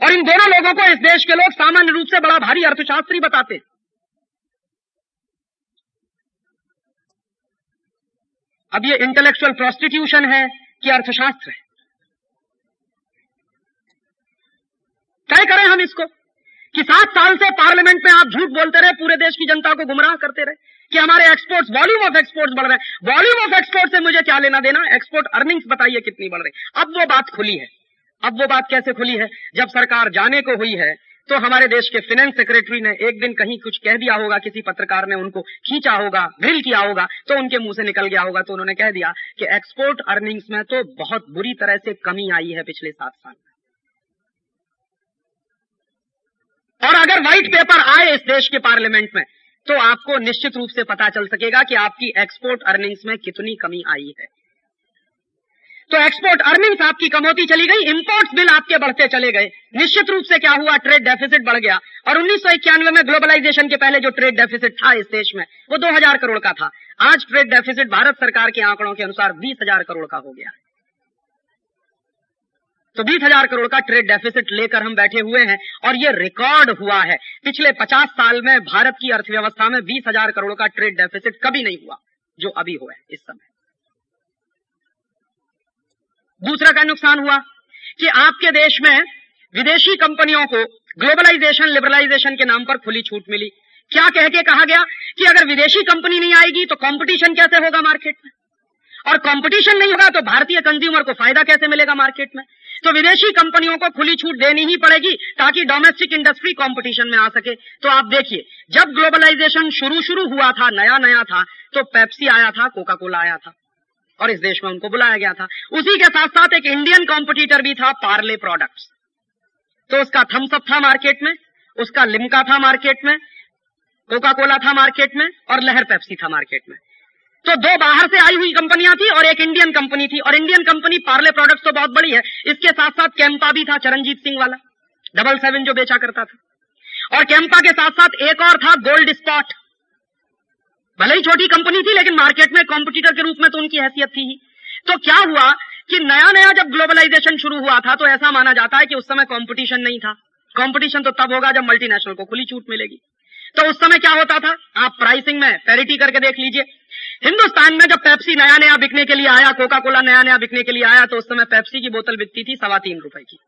और इन दोनों लोगों को इस देश के लोग सामान्य रूप से बड़ा भारी अर्थशास्त्री बताते अब ये इंटेलेक्चुअल प्रोस्टिट्यूशन है कि अर्थशास्त्र है। तय करें हम इसको कि सात साल से पार्लियामेंट में आप झूठ बोलते रहे, पूरे देश की जनता को गुमराह करते रहे कि हमारे एक्सपोर्ट्स वॉल्यूम ऑफ़ एक्सपोर्ट्स बढ़ रहे हैं। वॉल्यूम ऑफ़ एक्सपोर्ट से मुझे क्या लेना देना? एक्सपोर्ट अर्निंग्स बताइए कितनी बढ़ रही अब वो बात खुली है। अब वो बात कैसे खुली है? जब सरकार जाने को हुई है तो हमारे देश के फाइनेंस सेक्रेटरी ने एक दिन कहीं कुछ कह दिया होगा, किसी पत्रकार ने उनको खींचा होगा ग्रिल किया होगा तो उनके मुँह से निकल गया होगा तो उन्होंने कह दिया कि एक्सपोर्ट अर्निंग्स में तो बहुत बुरी तरह से कमी आई है पिछले सात साल में। और अगर व्हाइट पेपर आए इस देश के पार्लियामेंट में तो आपको निश्चित रूप से पता चल सकेगा कि आपकी एक्सपोर्ट अर्निंग्स में कितनी कमी आई है। तो एक्सपोर्ट अर्निंग्स आपकी कम होती चली गई इंपोर्ट्स बिल आपके बढ़ते चले गए। निश्चित रूप से क्या हुआ? ट्रेड डेफिसिट बढ़ गया। और उन्नीस सौ इक्यानवे में ग्लोबलाइजेशन के पहले जो ट्रेड डेफिसिट था इस देश में, वो 2000 करोड़ का था। आज ट्रेड डेफिसिट भारत सरकार के आंकड़ों के अनुसार बीस हज़ार करोड़ का हो गया। तो बीस हज़ार करोड़ का ट्रेड डेफिसिट लेकर हम बैठे हुए हैं, और ये रिकॉर्ड हुआ है। पिछले पचास साल में भारत की अर्थव्यवस्था में बीस हज़ार करोड़ का ट्रेड डेफिसिट कभी नहीं हुआ, जो अभी हुआ है इस समय। दूसरा क्या नुकसान हुआ? कि आपके देश में विदेशी कंपनियों को ग्लोबलाइजेशन लिबरलाइजेशन के नाम पर खुली छूट मिली। क्या कह के कहा गया कि अगर विदेशी कंपनी नहीं आएगी तो कंपटीशन कैसे होगा मार्केट में? और कंपटीशन नहीं होगा तो भारतीय कंज्यूमर को फ़ायदा कैसे मिलेगा मार्केट में? तो विदेशी कंपनियों को खुली छूट देनी ही पड़ेगी ताकि डोमेस्टिक इंडस्ट्री कंपटीशन में आ सके। तो आप देखिए, जब ग्लोबलाइजेशन शुरू शुरू हुआ था नया नया था तो पेप्सी आया था कोका कोला आया था। और इस देश में उनको बुलाया गया था। उसी के साथ साथ एक इंडियन कॉम्पिटिटर भी था पार्ले प्रोडक्ट्स तो उसका थम्सअप था मार्केट में, उसका लिमका था मार्केट में कोका कोला था मार्केट में और लहर पेप्सी था मार्केट में। तो दो बाहर से आई हुई कंपनियाँ थी और एक इंडियन कंपनी थी। और इंडियन कंपनी पार्ले प्रोडक्ट्स तो बहुत बड़ी है। इसके साथ साथ कैंपा भी था चरणजीत सिंह वाला। डबल सेवन जो बेचा करता था। और कैंपा के साथ साथ एक और था गोल्ड स्पॉट भले ही छोटी कंपनी थी, लेकिन मार्केट में कॉम्पिटिटर के रूप में तो उनकी हैसियत थी ही। तो क्या हुआ कि नया नया जब ग्लोबलाइजेशन शुरू हुआ था तो ऐसा माना जाता है कि उस समय कंपटीशन नहीं था। कंपटीशन तो तब होगा जब मल्टीनेशनल को खुली छूट मिलेगी। तो उस समय क्या होता था? आप प्राइसिंग में पैरिटी करके देख लीजिए। हिंदुस्तान में जब पेप्सी नया नया बिकने के लिए आया कोका कोला नया नया बिकने के लिए आया तो उस समय पेप्सी की बोतल बिकती थी सवा तीन रुपए की।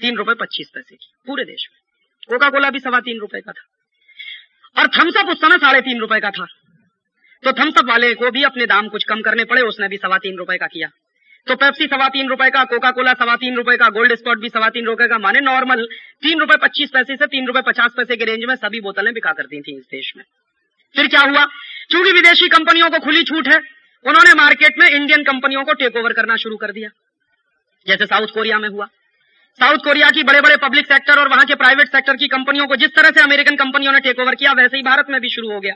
तीन रुपए पच्चीस पैसे की, पूरे देश में। कोका कोला भी सवा तीन रुपए का था। और थम्सअप उस समय साढ़े तीन रुपए का था। तो थम्सअप वाले को भी अपने दाम कुछ कम करने पड़े, उसने भी सवा तीन रुपए का किया। तो पेप्सी सवा तीन रुपए का कोका कोला सवा तीन रुपए का, गोल्ड स्पॉट भी सवा तीन रुपए का, माने नॉर्मल तीन रुपए पच्चीस पैसे से तीन रुपए पचास पैसे के रेंज में सभी बोतलें बिका करती थी इस देश में। फिर क्या हुआ? चूँकि विदेशी कंपनियों को खुली छूट है, उन्होंने मार्केट में इंडियन कंपनियों को टेक ओवर करना शुरू कर दिया। जैसे साउथ कोरिया में हुआ। साउथ कोरिया की बड़े बड़े पब्लिक सेक्टर और वहाँ के प्राइवेट सेक्टर की कंपनियों को जिस तरह से अमेरिकन कंपनियों ने टेक ओवर किया, वैसे ही भारत में भी शुरू हो गया।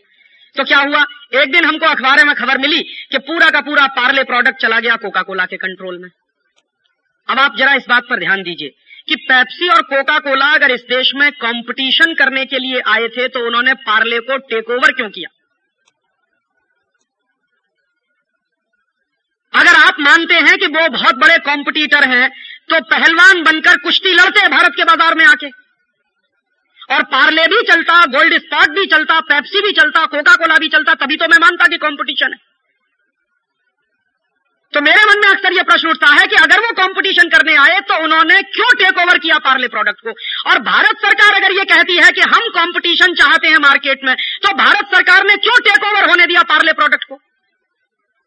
तो क्या हुआ? एक दिन हमको अखबार में खबर मिली कि पूरा का पूरा पार्ले प्रोडक्ट चला गया कोका कोला के कंट्रोल में। अब आप जरा इस बात पर ध्यान दीजिए कि पेप्सी और कोका कोला अगर इस देश में कंपटीशन करने के लिए आए थे तो उन्होंने पार्ले को टेक ओवर क्यों किया? अगर आप मानते हैं कि वो बहुत बड़े कॉम्पिटिटर हैं तो पहलवान बनकर कुश्ती लड़ते भारत के बाज़ार में आके। और पार्ले भी चलता, गोल्ड स्पॉट भी चलता, पेप्सी भी चलता कोका कोला भी चलता, तभी तो मैं मानता कि कंपटीशन है। तो मेरे मन में अक्सर यह प्रश्न उठता है कि अगर वो कंपटीशन करने आए तो उन्होंने क्यों टेक ओवर किया पार्ले प्रोडक्ट को? और भारत सरकार अगर ये कहती है कि हम कंपटीशन चाहते हैं मार्केट में तो भारत सरकार ने क्यों टेक ओवर होने दिया पार्ले प्रोडक्ट को?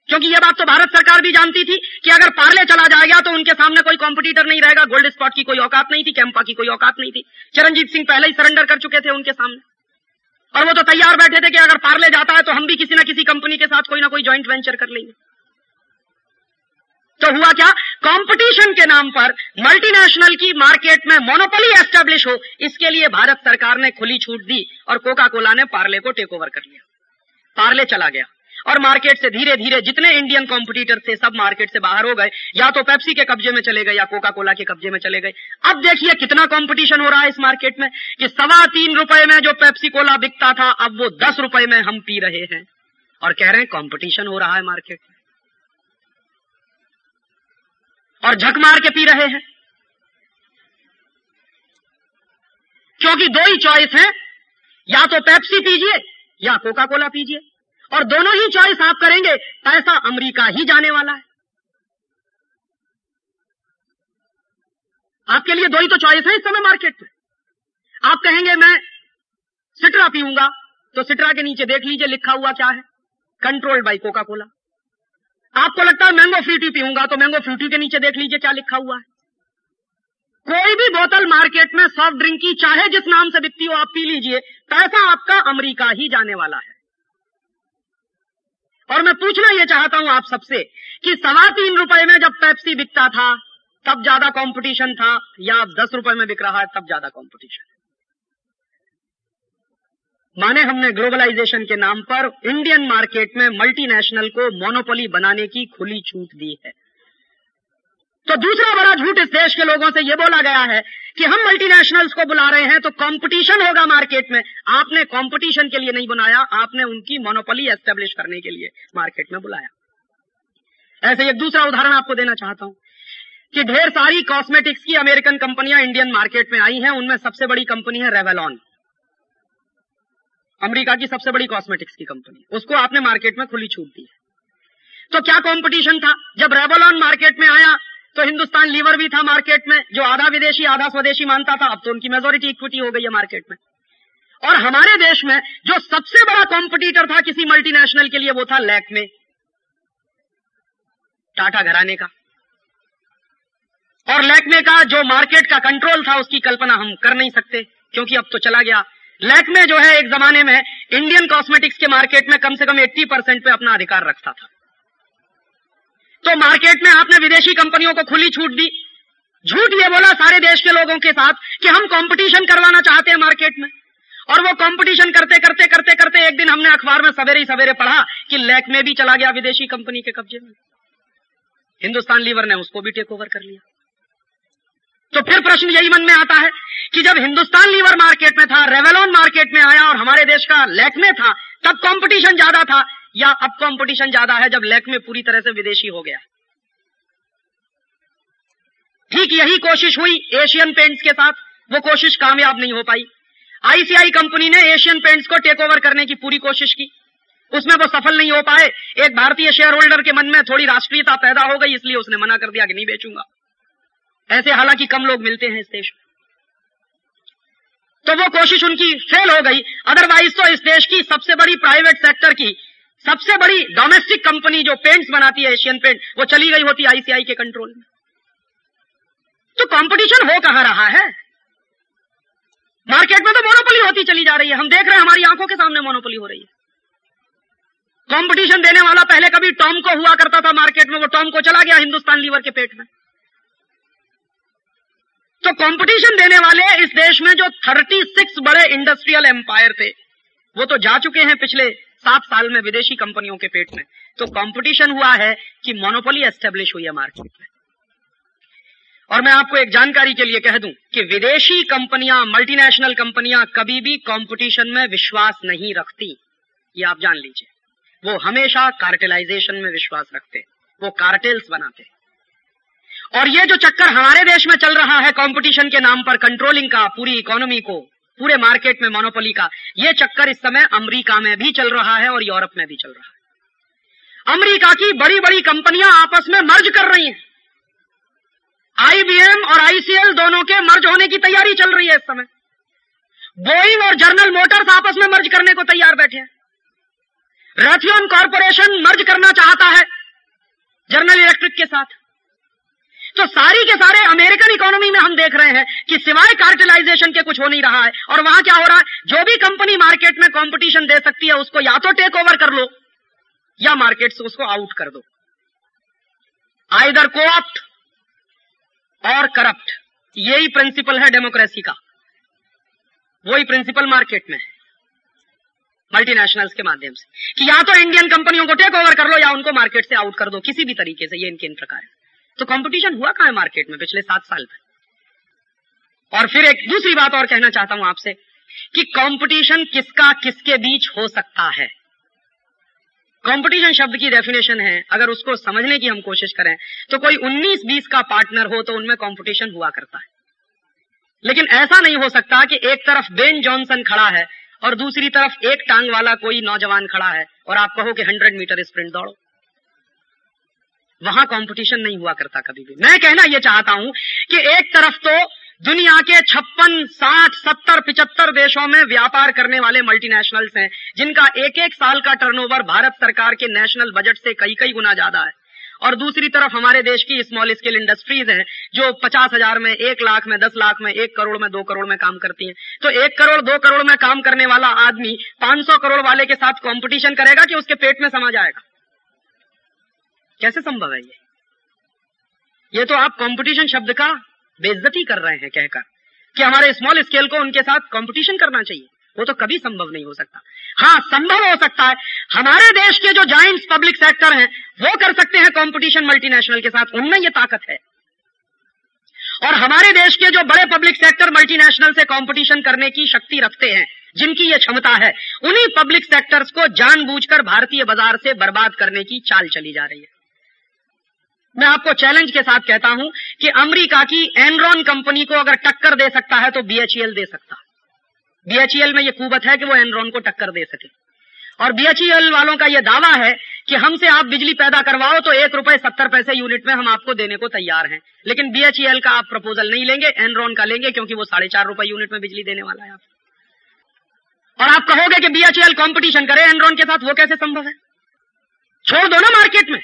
क्योंकि यह बात तो भारत सरकार भी जानती थी कि अगर पार्ले चला जाएगा तो उनके सामने कोई कॉम्पिटिटर नहीं रहेगा गोल्ड स्पॉट की कोई औकात नहीं थी कैंपा की कोई औकात नहीं थी। चरणजीत सिंह पहले ही सरेंडर कर चुके थे उनके सामने। और वो तो तैयार बैठे थे कि अगर पार्ले जाता है तो हम भी किसी न किसी कंपनी के साथ कोई ना कोई ज्वाइंट वेंचर कर लेंगे। तो हुआ क्या? कंपटीशन के नाम पर मल्टीनेशनल की मार्केट में मोनोपोली एस्टेब्लिश हो, इसके लिए भारत सरकार ने खुली छूट दी और कोका कोला ने पार्ले को टेक ओवर कर लिया। पार्ले चला गया। और मार्केट से धीरे धीरे जितने इंडियन कॉम्पिटिटर थे सब मार्केट से बाहर हो गए। या तो पेप्सी के कब्जे में चले गए या कोका कोला के कब्जे में चले गए। अब देखिए कितना कॉम्पिटिशन हो रहा है इस मार्केट में कि सवा तीन रुपए में जो पेप्सी कोला बिकता था, अब वो दस रुपए में हम पी रहे हैं। और कह रहे हैं कॉम्पिटिशन हो रहा है मार्केट में। और झक मार के पी रहे हैं। क्योंकि दो ही चॉइस है, या तो पेप्सी पीजिए या कोका कोला पीजिए। और दोनों ही चॉइस आप करेंगे, पैसा अमेरिका ही जाने वाला है। आपके लिए दो ही तो चॉइस है इस समय मार्केट में आप कहेंगे, मैं सिट्रा पीऊँगा। तो सिट्रा के नीचे देख लीजिए लिखा हुआ क्या है। कंट्रोल्ड बाई कोका कोला आपको लगता है मैंगो फ्रूटी पीऊँगा तो मैंगो फ्रूटी के नीचे देख लीजिए क्या लिखा हुआ है। कोई भी बोतल मार्केट में सॉफ्ट ड्रिंक की, चाहे जिस नाम से बिकती हो, आप पी लीजिए। पैसा आपका अमेरिका ही जाने वाला है। और मैं पूछना यह चाहता हूँ आप सबसे कि सवा तीन रुपए में जब पैप्सी बिकता था, तब ज़्यादा कंपटीशन था या दस रुपए में बिक रहा है, तब ज़्यादा कंपटीशन माने हमने ग्लोबलाइजेशन के नाम पर इंडियन मार्केट में मल्टीनेशनल को मोनोपोली बनाने की खुली छूट दी है। तो दूसरा बड़ा झूठ इस देश के लोगों से यह बोला गया है कि हम मल्टीनेशनल्स को बुला रहे हैं तो कंपटीशन होगा मार्केट में। आपने कंपटीशन के लिए नहीं बुलाया, आपने उनकी मोनोपोली एस्टेब्लिश करने के लिए मार्केट में बुलाया। ऐसे एक दूसरा उदाहरण आपको देना चाहता हूँ कि ढेर सारी कॉस्मेटिक्स की अमेरिकन कंपनियाँ इंडियन मार्केट में आई हैं। उनमें सबसे बड़ी कंपनी है रेवेलॉन अमेरिका की सबसे बड़ी कॉस्मेटिक्स की कंपनी उसको आपने मार्केट में खुली छूट दी है। तो क्या कंपटीशन था? जब रेवलॉन मार्केट में आया तो हिंदुस्तान लीवर भी था मार्केट में, जो आधा विदेशी, आधा स्वदेशी मानता था। अब तो उनकी मेजोरिटी इक्विटी हो गई है मार्केट में। और हमारे देश में जो सबसे बड़ा कॉम्पिटिटर था किसी मल्टीनेशनल के लिए, वो था लैक में। टाटा घराने का। और लैकमे का जो मार्केट का कंट्रोल था, उसकी कल्पना हम कर नहीं सकते, क्योंकि अब तो चला गया। लैकमे जो है, एक जमाने में इंडियन कॉस्मेटिक्स के मार्केट में कम से कम 80 परसेंट पे अपना अधिकार रखता था। तो मार्केट में आपने विदेशी कंपनियों को खुली छूट दी। झूठ ये बोला सारे देश के लोगों के साथ कि हम कंपटीशन करवाना चाहते हैं मार्केट में। और वो कंपटीशन करते करते करते करते एक दिन हमने अखबार में सवेरे ही सवेरे पढ़ा कि लैक में भी चला गया विदेशी कंपनी के कब्जे में। हिंदुस्तान लीवर ने उसको भी टेक ओवर कर लिया। तो फिर प्रश्न यही मन में आता है कि जब हिंदुस्तान लीवर मार्केट में था, रेवेलॉन मार्केट में आया और हमारे देश का लैक में था, तब कंपटीशन ज़्यादा था। या अब कंपटीशन ज़्यादा है जब लैक में पूरी तरह से विदेशी हो गया। ठीक यही कोशिश हुई एशियन पेंट्स के साथ, वो कोशिश कामयाब नहीं हो पाई। आईसीआई कंपनी ने एशियन पेंट्स को टेक ओवर करने की पूरी कोशिश की। उसमें वो सफल नहीं हो पाए। एक भारतीय शेयर होल्डर के मन में थोड़ी राष्ट्रीयता पैदा हो गई, इसलिए उसने मना कर दिया कि नहीं बेचूँगा। ऐसे हालाँकि कम लोग मिलते हैं इस देश में। तो वो कोशिश उनकी फेल हो गई। अदरवाइज़ तो इस देश की सबसे बड़ी प्राइवेट सेक्टर की सबसे बड़ी डोमेस्टिक कंपनी जो पेंट्स बनाती है एशियन पेंट वो चली गई होती आईसीआई के कंट्रोल में। तो कंपटीशन हो कहाँ रहा है? मार्केट में तो मोनोपोली होती चली जा रही है। हम देख रहे हैं, हमारी आँखों के सामने मोनोपोली हो रही है। कंपटीशन देने वाला पहले कभी टॉम को हुआ करता था मार्केट में, वो टॉम को चला गया हिंदुस्तान लीवर के पेट में। तो कंपटीशन देने वाले इस देश में जो 36 बड़े इंडस्ट्रियल एम्पायर थे, वो तो जा चुके हैं पिछले सात साल में विदेशी कंपनियों के पेट में। तो कंपटीशन हुआ है कि मोनोपोली एस्टेब्लिश हुई है मार्केट में। और मैं आपको एक जानकारी के लिए कह दूँ कि विदेशी कंपनियाँ मल्टीनेशनल कंपनियाँ कभी भी कंपटीशन में विश्वास नहीं रखती। ये आप जान लीजिए। वो हमेशा कार्टेलाइजेशन में विश्वास रखते। वो कार्टेल्स बनाते। और ये जो चक्कर हमारे देश में चल रहा है कंपटीशन के नाम पर कंट्रोलिंग का, पूरी इकोनॉमी को पूरे मार्केट में मोनोपोली का। यह चक्कर इस समय अमेरिका में भी चल रहा है और यूरोप में भी चल रहा है। अमेरिका की बड़ी बड़ी कंपनियाँ आपस में मर्ज कर रही हैं। आईबीएम और आईसीएल दोनों के मर्ज होने की तैयारी चल रही है इस समय। बोइंग और जर्नल मोटर्स आपस में मर्ज करने को तैयार बैठे हैं। रथियन कॉरपोरेशन मर्ज करना चाहता है जर्नल इलेक्ट्रिक के साथ। तो सारी के सारे अमेरिकन इकोनॉमी में हम देख रहे हैं कि सिवाय कार्टिलाइजेशन के कुछ हो नहीं रहा है। और वहाँ क्या हो रहा है? जो भी कंपनी मार्केट में कंपटीशन दे सकती है, उसको या तो टेक ओवर कर लो, या मार्केट से उसको आउट कर दो। आइदर कोऑप्ट और करप्ट यही प्रिंसिपल है डेमोक्रेसी का। वही प्रिंसिपल मार्केट में है। मल्टीनेशनल्स के माध्यम से। कि या तो इंडियन कंपनियों को टेक ओवर कर लो, या उनको मार्केट से आउट कर दो, किसी भी तरीके से, ये इनके इन प्रकार है। तो कंपटीशन हुआ कहा है मार्केट में पिछले सात साल में? और फिर एक दूसरी बात और कहना चाहता हूँ आपसे कि कंपटीशन किसका, किसके बीच हो सकता है? कंपटीशन शब्द की डेफिनेशन है। अगर उसको समझने की हम कोशिश करें तो कोई 19-20 का पार्टनर हो तो उनमें कंपटीशन हुआ करता है। लेकिन ऐसा नहीं हो सकता कि एक तरफ़ बेन जॉनसन खड़ा है और दूसरी तरफ़ एक टांग वाला कोई नौजवान खड़ा है और आप कहो कि हंड्रेड मीटर स्प्रिंट दौड़ो। वहाँ कंपटीशन नहीं हुआ करता कभी भी। मैं कहना यह चाहता हूँ कि एक तरफ़ तो दुनिया के छप्पन, साठ, सत्तर, पिचहत्तर देशों में व्यापार करने वाले मल्टीनेशनल्स हैं, जिनका एक एक साल का टर्नओवर भारत सरकार के नेशनल बजट से कई कई गुना ज़्यादा है। और दूसरी तरफ़ हमारे देश की स्मॉल स्केल इंडस्ट्रीज़ हैं, जो पचास हज़ार में एक लाख में, दस लाख में, एक करोड़ में, दो करोड़ में काम करती हैं। तो एक करोड़, दो करोड़ में काम करने वाला आदमी पाँच सौ करोड़ वाले के साथ कंपटीशन करेगा कि उसके पेट में समा जाएगा? कैसे संभव है ये? ये तो आप कंपटीशन शब्द का बेइज्जती कर रहे हैं कहकर कि हमारे स्मॉल स्केल को उनके साथ कंपटीशन करना चाहिए। वो तो कभी संभव नहीं हो सकता। हाँ संभव हो सकता है। हमारे देश के जो जॉइंट पब्लिक सेक्टर हैं, वो कर सकते हैं कंपटीशन मल्टीनेशनल के साथ। उनमें ये ताकत है। और हमारे देश के जो बड़े पब्लिक सेक्टर मल्टीनेशनल से कंपटीशन करने की शक्ति रखते हैं, जिनकी ये क्षमता है, उन्हीं पब्लिक सेक्टर्स को जानबूझकर भारतीय बाज़ार से बर्बाद करने की चाल चली जा रही है। मैं आपको चैलेंज के साथ कहता हूँ कि अमेरिका की एनरॉन कंपनी को अगर टक्कर दे सकता है तो बीएचईएल दे सकता। बीएचईएल में यह कुबत है कि वो एनरॉन को टक्कर दे सके। और बीएचईएल वालों का यह दावा है कि हमसे आप बिजली पैदा करवाओ तो एक रुपए सत्तर पैसे यूनिट में हम आपको देने को तैयार हैं। लेकिन बीएचईएल का आप प्रपोजल नहीं लेंगे एनरॉन का लेंगे क्योंकि वो साढ़े चार रुपए यूनिट में बिजली देने वाला है आप। और आप कहोगे कि बीएचईएल कंपटीशन करे एनरॉन के साथ वो कैसे संभव है? छोड़ दो ना मार्केट में।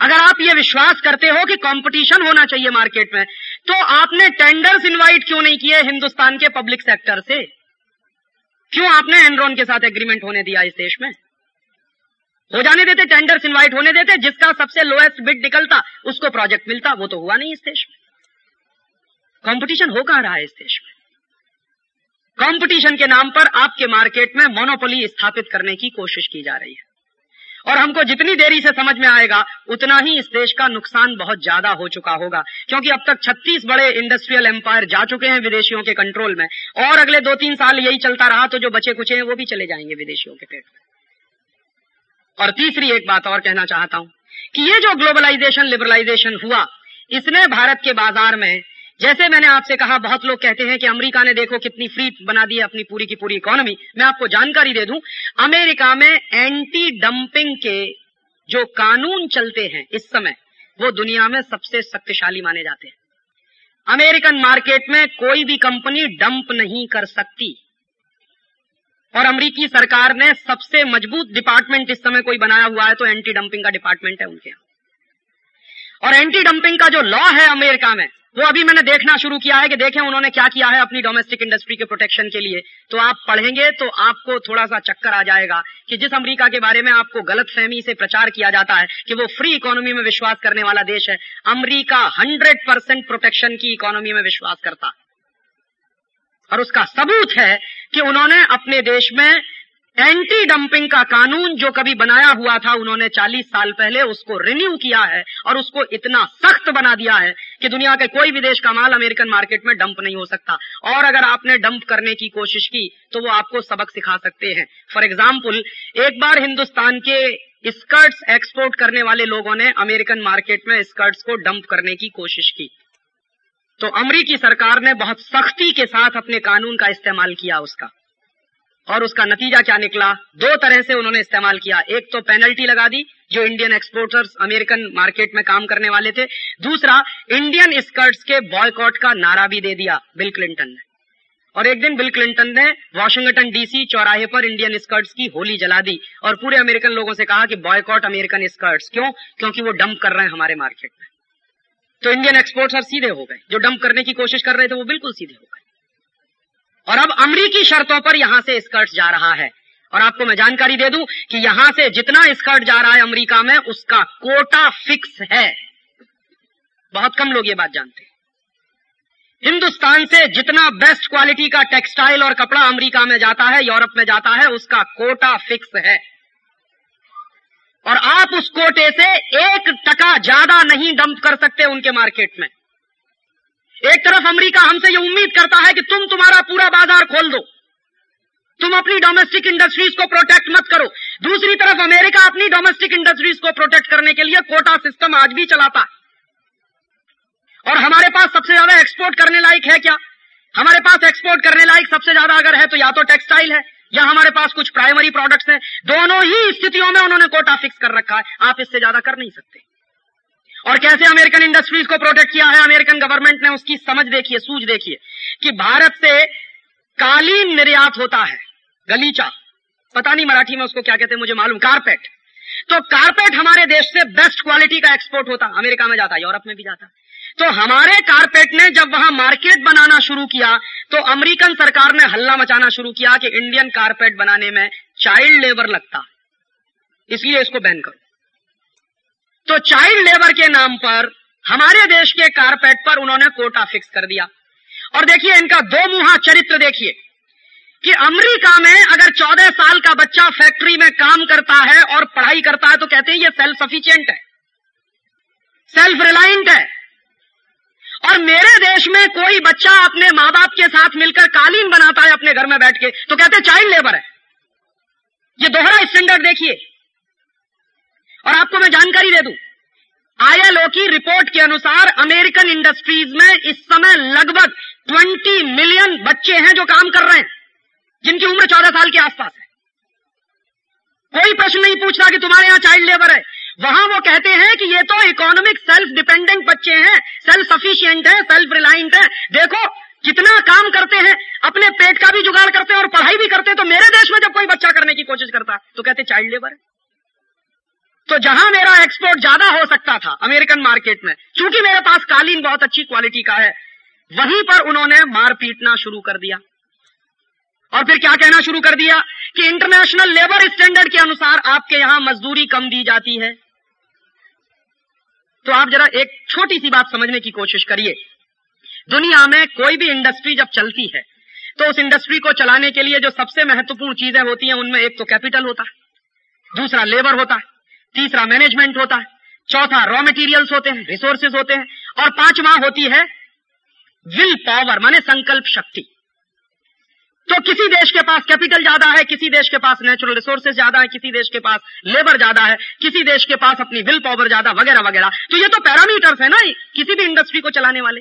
अगर आप ये विश्वास करते हो कि कंपटीशन होना चाहिए मार्केट में तो आपने टेंडर्स इनवाइट क्यों नहीं किए हिंदुस्तान के पब्लिक सेक्टर से? क्यों आपने एनरॉन के साथ एग्रीमेंट होने दिया इस देश में? हो जाने देते टेंडर्स इनवाइट होने देते, जिसका सबसे लोएस्ट बिड निकलता, उसको प्रोजेक्ट मिलता, वो तो हुआ नहीं इस देश में। कंपटीशन हो कहा रहा है इस देश में। कंपटीशन के नाम पर आपके मार्केट में मोनोपोली स्थापित करने की कोशिश की जा रही है। और हमको जितनी देरी से समझ में आएगा, उतना ही इस देश का नुकसान बहुत ज़्यादा हो चुका होगा। क्योंकि अब तक 36 बड़े इंडस्ट्रियल एम्पायर जा चुके हैं विदेशियों के कंट्रोल में। और अगले दो तीन साल यही चलता रहा तो जो बचे कुचे हैं, वो भी चले जाएँगे विदेशियों के पेट में। और तीसरी एक बात और कहना चाहता हूँ कि ये जो ग्लोबलाइजेशन लिबरलाइजेशन हुआ, इसने भारत के बाज़ार में जैसे मैंने आपसे कहा, बहुत लोग कहते हैं कि अमेरिका ने देखो कितनी फ्री बना दी है अपनी पूरी की पूरी इकोनॉमी। मैं आपको जानकारी दे दूँ, अमेरिका में एंटी डंपिंग के जो कानून चलते हैं इस समय, वो दुनिया में सबसे शक्तिशाली माने जाते हैं। अमेरिकन मार्केट में कोई भी कंपनी डंप नहीं कर सकती। और अमरीकी सरकार ने सबसे मज़बूत डिपार्टमेंट इस समय कोई बनाया हुआ है तो एंटी डंपिंग का डिपार्टमेंट है उनके यहाँ। और एंटी डंपिंग का जो लॉ है अमेरिका में वो अभी मैंने देखना शुरू किया है कि देखें उन्होंने क्या किया है अपनी डोमेस्टिक इंडस्ट्री के प्रोटेक्शन के लिए। तो आप पढ़ेंगे तो आपको थोड़ा सा चक्कर आ जाएगा कि जिस अमेरिका के बारे में आपको गलत फहमी से प्रचार किया जाता है कि वो फ्री इकोनॉमी में विश्वास करने वाला देश है, अमरीका हंड्रेड परसेंट प्रोटेक्शन की इकोनॉमी में विश्वास करता। और उसका सबूत है कि उन्होंने अपने देश में एंटी डंपिंग का कानून जो कभी बनाया हुआ था, उन्होंने 40 साल पहले उसको रिन्यू किया है और उसको इतना सख्त बना दिया है कि दुनिया के कोई भी देश का माल अमेरिकन मार्केट में डंप नहीं हो सकता। और अगर आपने डंप करने की कोशिश की तो वो आपको सबक सिखा सकते हैं। फॉर एग्ज़ाम्पल एक बार हिंदुस्तान के स्कर्ट्स एक्सपोर्ट करने वाले लोगों ने अमेरिकन मार्केट में स्कर्ट्स को डंप करने की कोशिश की। तो अमरीकी सरकार ने बहुत सख्ती के साथ अपने कानून का इस्तेमाल किया उसका। और उसका नतीजा क्या निकला? दो तरह से उन्होंने इस्तेमाल किया। एक तो पेनल्टी लगा दी, जो इंडियन एक्सपोर्टर्स अमेरिकन मार्केट में काम करने वाले थे। दूसरा इंडियन स्कर्ट्स के बॉयकॉट का नारा भी दे दिया बिल क्लिंटन ने। और एक दिन बिल क्लिंटन ने वॉशिंगटन डीसी चौराहे पर इंडियन स्कर्ट्स की होली जला दी और पूरे अमेरिकन लोगों से कहा कि बॉयकॉट अमेरिकन स्कर्ट्स क्यों? क्योंकि वो डंप कर रहे हैं हमारे मार्केट में। तो इंडियन एक्सपोर्टर सीधे हो गए। जो डंप करने की कोशिश कर रहे थे, वो बिल्कुल सीधे हो गए। और अब अमरीकी शर्तों पर यहाँ से स्कर्ट जा रहा है। और आपको मैं जानकारी दे दूँ कि यहाँ से जितना स्कर्ट जा रहा है अमेरिका में, उसका कोटा फिक्स है। बहुत कम लोग ये बात जानते हैं। हिंदुस्तान से जितना बेस्ट क्वालिटी का टेक्सटाइल और कपड़ा अमेरिका में जाता है, यूरोप में जाता है, उसका कोटा फिक्स है। और आप उस कोटे से एक टका ज़्यादा नहीं डंप कर सकते उनके मार्केट में। एक तरफ़ अमेरिका हमसे ये उम्मीद करता है कि तुम तुम्हारा पूरा बाज़ार खोल दो। तुम अपनी डोमेस्टिक इंडस्ट्रीज़ को प्रोटेक्ट मत करो। दूसरी तरफ़ अमेरिका अपनी डोमेस्टिक इंडस्ट्रीज़ को प्रोटेक्ट करने के लिए कोटा सिस्टम आज भी चलाता है। और हमारे पास सबसे ज़्यादा एक्सपोर्ट करने लायक है क्या? हमारे पास एक्सपोर्ट करने लायक सबसे ज़्यादा अगर है तो या तो टेक्सटाइल है, या हमारे पास कुछ प्राइमरी प्रोडक्ट्स हैं। दोनों ही स्थितियों में उन्होंने कोटा फिक्स कर रखा है। आप इससे ज़्यादा कर नहीं सकते। और कैसे अमेरिकन इंडस्ट्रीज़ को प्रोटेक्ट किया है? अमेरिकन गवर्नमेंट ने उसकी समझ देखिए सूझ देखिए कि भारत से कालीन निर्यात होता है, गलीचा। पता नहीं मराठी में उसको क्या कहते हैं, मुझे मालूम। कारपेट तो कारपेट हमारे देश से बेस्ट क्वालिटी का एक्सपोर्ट होता, अमेरिका में जाता, यूरोप में भी जाता। तो हमारे कारपेट ने जब वहाँ मार्केट बनाना शुरू किया तो अमेरिकन सरकार ने हल्ला मचाना शुरू किया कि इंडियन कारपेट बनाने में चाइल्ड लेबर लगता। इसलिए इसको बैन करो। तो चाइल्ड लेबर के नाम पर हमारे देश के कारपेट पर उन्होंने कोटा फिक्स कर दिया। और देखिए, इनका दो मुहा चरित्र देखिए कि अमेरिका में अगर 14 साल का बच्चा फैक्ट्री में काम करता है और पढ़ाई करता है तो कहते हैं ये सेल्फ सफिशियंट है सेल्फ रिलायंट है। और मेरे देश में कोई बच्चा अपने माँ बाप के साथ मिलकर कालीन बनाता है अपने घर में बैठ के तो कहते हैं चाइल्ड लेबर है। ये दोहरा स्टैंडर्ड देखिए। और आपको मैं जानकारी दे दूँ, आईएलओ की रिपोर्ट के अनुसार अमेरिकन इंडस्ट्रीज़ में इस समय लगभग 20 मिलियन बच्चे हैं जो काम कर रहे हैं, जिनकी उम्र 14 साल के आसपास है। कोई प्रश्न नहीं पूछता कि तुम्हारे यहाँ चाइल्ड लेबर है। वहाँ वो कहते हैं कि ये तो इकोनॉमिक सेल्फ डिपेंडेंट बच्चे हैं सेल्फ सफिशियंट है सेल्फ रिलायंट है। देखो, कितना काम करते हैं, अपने पेट का भी जुगाड़ करते हैं और पढ़ाई भी करते हैं तो मेरे देश में जब कोई बच्चा करने की कोशिश करता तो कहते चाइल्ड लेबर है। तो जहाँ मेरा एक्सपोर्ट ज़्यादा हो सकता था अमेरिकन मार्केट में, क्योंकि मेरे पास कालीन बहुत अच्छी क्वालिटी का है, वहीं पर उन्होंने मार पीटना शुरू कर दिया। और फिर क्या कहना शुरू कर दिया? कि इंटरनेशनल लेबर स्टैंडर्ड के अनुसार आपके यहाँ मजदूरी कम दी जाती है। तो आप जरा एक छोटी सी बात समझने की कोशिश करिए। दुनिया में कोई भी इंडस्ट्री जब चलती है तो उस इंडस्ट्री को चलाने के लिए जो सबसे महत्वपूर्ण चीज़ें होती हैं, उनमें एक तो कैपिटल होता है, दूसरा लेबर होता है। तीसरा मैनेजमेंट होता है। चौथा रॉ मटेरियल्स होते हैं रिसोर्सेज होते हैं और पांचवा होती है विल पावर माने संकल्प शक्ति। तो किसी देश के पास कैपिटल ज़्यादा है, किसी देश के पास नेचुरल रिसोर्सेज ज़्यादा है, किसी देश के पास लेबर ज़्यादा है, किसी देश के पास अपनी विल पावर ज़्यादा, वगैरह वगैरह। तो ये तो पैरामीटर्स है ना किसी भी इंडस्ट्री को चलाने वाले।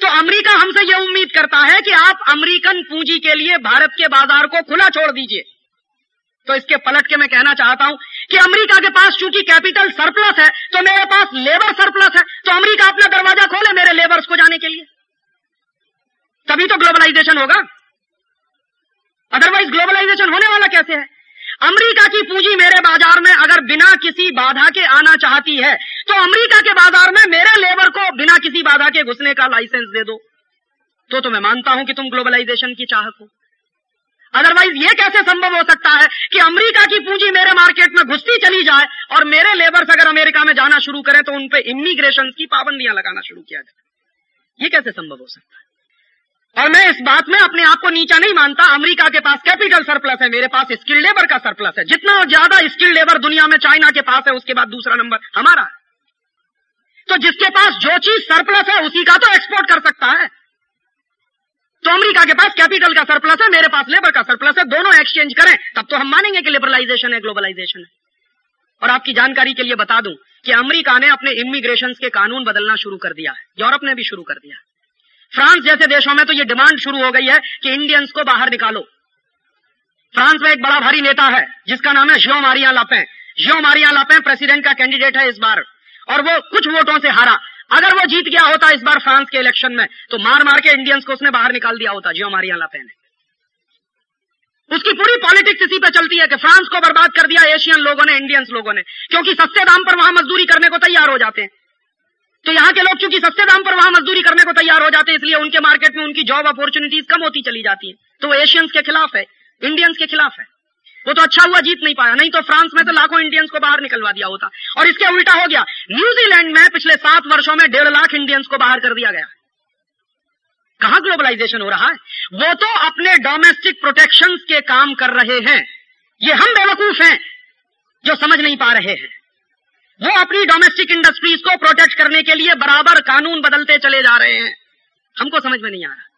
तो अमेरिका हमसे यह उम्मीद करता है कि आप अमेरिकन पूंजी के लिए भारत के बाज़ार को खुला छोड़ दीजिए। तो इसके पलट के मैं कहना चाहता हूँ कि अमेरिका के पास चूँकि कैपिटल सरप्लस है तो मेरे पास लेबर सरप्लस है। तो अमेरिका अपना दरवाज़ा खोले मेरे लेबर्स को जाने के लिए। तभी तो ग्लोबलाइजेशन होगा। अदरवाइज़ ग्लोबलाइजेशन होने वाला कैसे है? अमेरिका की पूंजी मेरे बाज़ार में अगर बिना किसी बाधा के आना चाहती है तो अमेरिका के बाज़ार में मेरे लेबर को बिना किसी बाधा के घुसने का लाइसेंस दे दो। तो तो मैं मानता हूँ कि तुम ग्लोबलाइजेशन की चाहक हो। अदरवाइज़ ये कैसे संभव हो सकता है कि अमेरिका की पूंजी मेरे मार्केट में घुसती चली जाए और मेरे लेबर्स अगर अमेरिका में जाना शुरू करें तो उन पर इमिग्रेशन की पाबंदियाँ लगाना शुरू किया जाए। ये कैसे संभव हो सकता है? और मैं इस बात में अपने आप को नीचा नहीं मानता। अमेरिका के पास कैपिटल सरप्लस है, मेरे पास स्किल लेबर का सरप्लस है। जितना ज़्यादा स्किल लेबर दुनिया में चाइना के पास है, उसके बाद दूसरा नंबर हमारा तो जिसके पास जो चीज़ सरप्लस है, उसी का तो एक्सपोर्ट कर सकता है। तो अमेरिका के पास कैपिटल का सरप्लस है, मेरे पास लेबर का सरप्लस है, दोनों एक्सचेंज करें, तब तो हम मानेंगे कि लिबरलाइजेशन है ग्लोबलाइजेशन है। और आपकी जानकारी के लिए बता दूँ कि अमेरिका ने अपने इमिग्रेशन के कानून बदलना शुरू कर दिया है, यूरोप ने भी शुरू कर दिया फ्रांस जैसे देशों में तो ये डिमांड शुरू हो गई है कि इंडियंस को बाहर निकालो। फ्रांस में एक बड़ा भारी नेता है, जिसका नाम है Jose Maria Lape Jose Maria Lape president का कैंडिडेट है इस बार, और वो कुछ वोटों से हारा। अगर वो जीत गया होता इस बार फ्रांस के इलेक्शन में तो मार मार के इंडियंस को उसने बाहर निकाल दिया होता, जियो मारिया लापे ने। उसकी पूरी पॉलिटिक्स इसी पे चलती है कि फ्रांस को बर्बाद कर दिया एशियन लोगों ने इंडियंस लोगों ने, क्योंकि सस्ते दाम पर वहाँ मजदूरी करने को तैयार हो जाते हैं। तो यहाँ के लोग चूँकि सस्ते दाम पर वहाँ मजदूरी करने को तैयार हो जाते हैं, इसलिए उनके मार्केट में उनकी जॉब अपॉर्चुनिटीज़ कम होती चली जाती है। तो एशियंस के खिलाफ है इंडियंस के खिलाफ है। वो तो अच्छा हुआ, जीत नहीं पाया। नहीं तो फ्रांस में तो लाखों इंडियंस को बाहर निकलवा दिया होता। और इसके उल्टा हो गया। न्यूजीलैंड में पिछले सात वर्षों में डेढ़ लाख इंडियंस को बाहर कर दिया गया। कहा ग्लोबलाइजेशन हो रहा है? वो तो अपने डोमेस्टिक प्रोटेक्शन के काम कर रहे हैं। ये हम बेवकूफ़ हैं, जो समझ नहीं पा रहे हैं। वो अपनी डोमेस्टिक इंडस्ट्रीज़ को प्रोटेक्ट करने के लिए बराबर कानून बदलते चले जा रहे हैं। हमको समझ में नहीं आ रहा।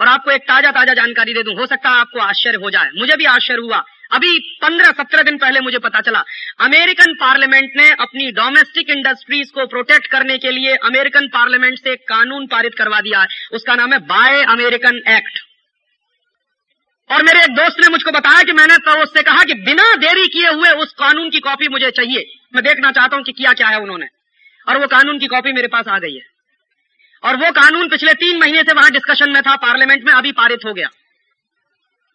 और आपको एक ताज़ा ताज़ा जानकारी दे दूँ। हो सकता है आपको आश्चर्य हो जाए। मुझे भी आश्चर्य हुआ। अभी पंद्रह सत्रह दिन पहले मुझे पता चला, अमेरिकन पार्लियामेंट ने अपनी डोमेस्टिक इंडस्ट्रीज़ को प्रोटेक्ट करने के लिए अमेरिकन पार्लियामेंट से कानून पारित करवा दिया है। उसका नाम है बाय अमेरिकन एक्ट। और मेरे एक दोस्त ने मुझको बताया कि मैंने तो उससे कहा कि बिना देरी किए हुए उस कानून की कॉपी मुझे चाहिए। मैं देखना चाहता हूँ कि किया क्या है उन्होंने। और वो कानून की कॉपी मेरे पास आ गई है। और वो कानून पिछले तीन महीने से वहाँ डिस्कशन में था पार्लियामेंट में, अभी पारित हो गया।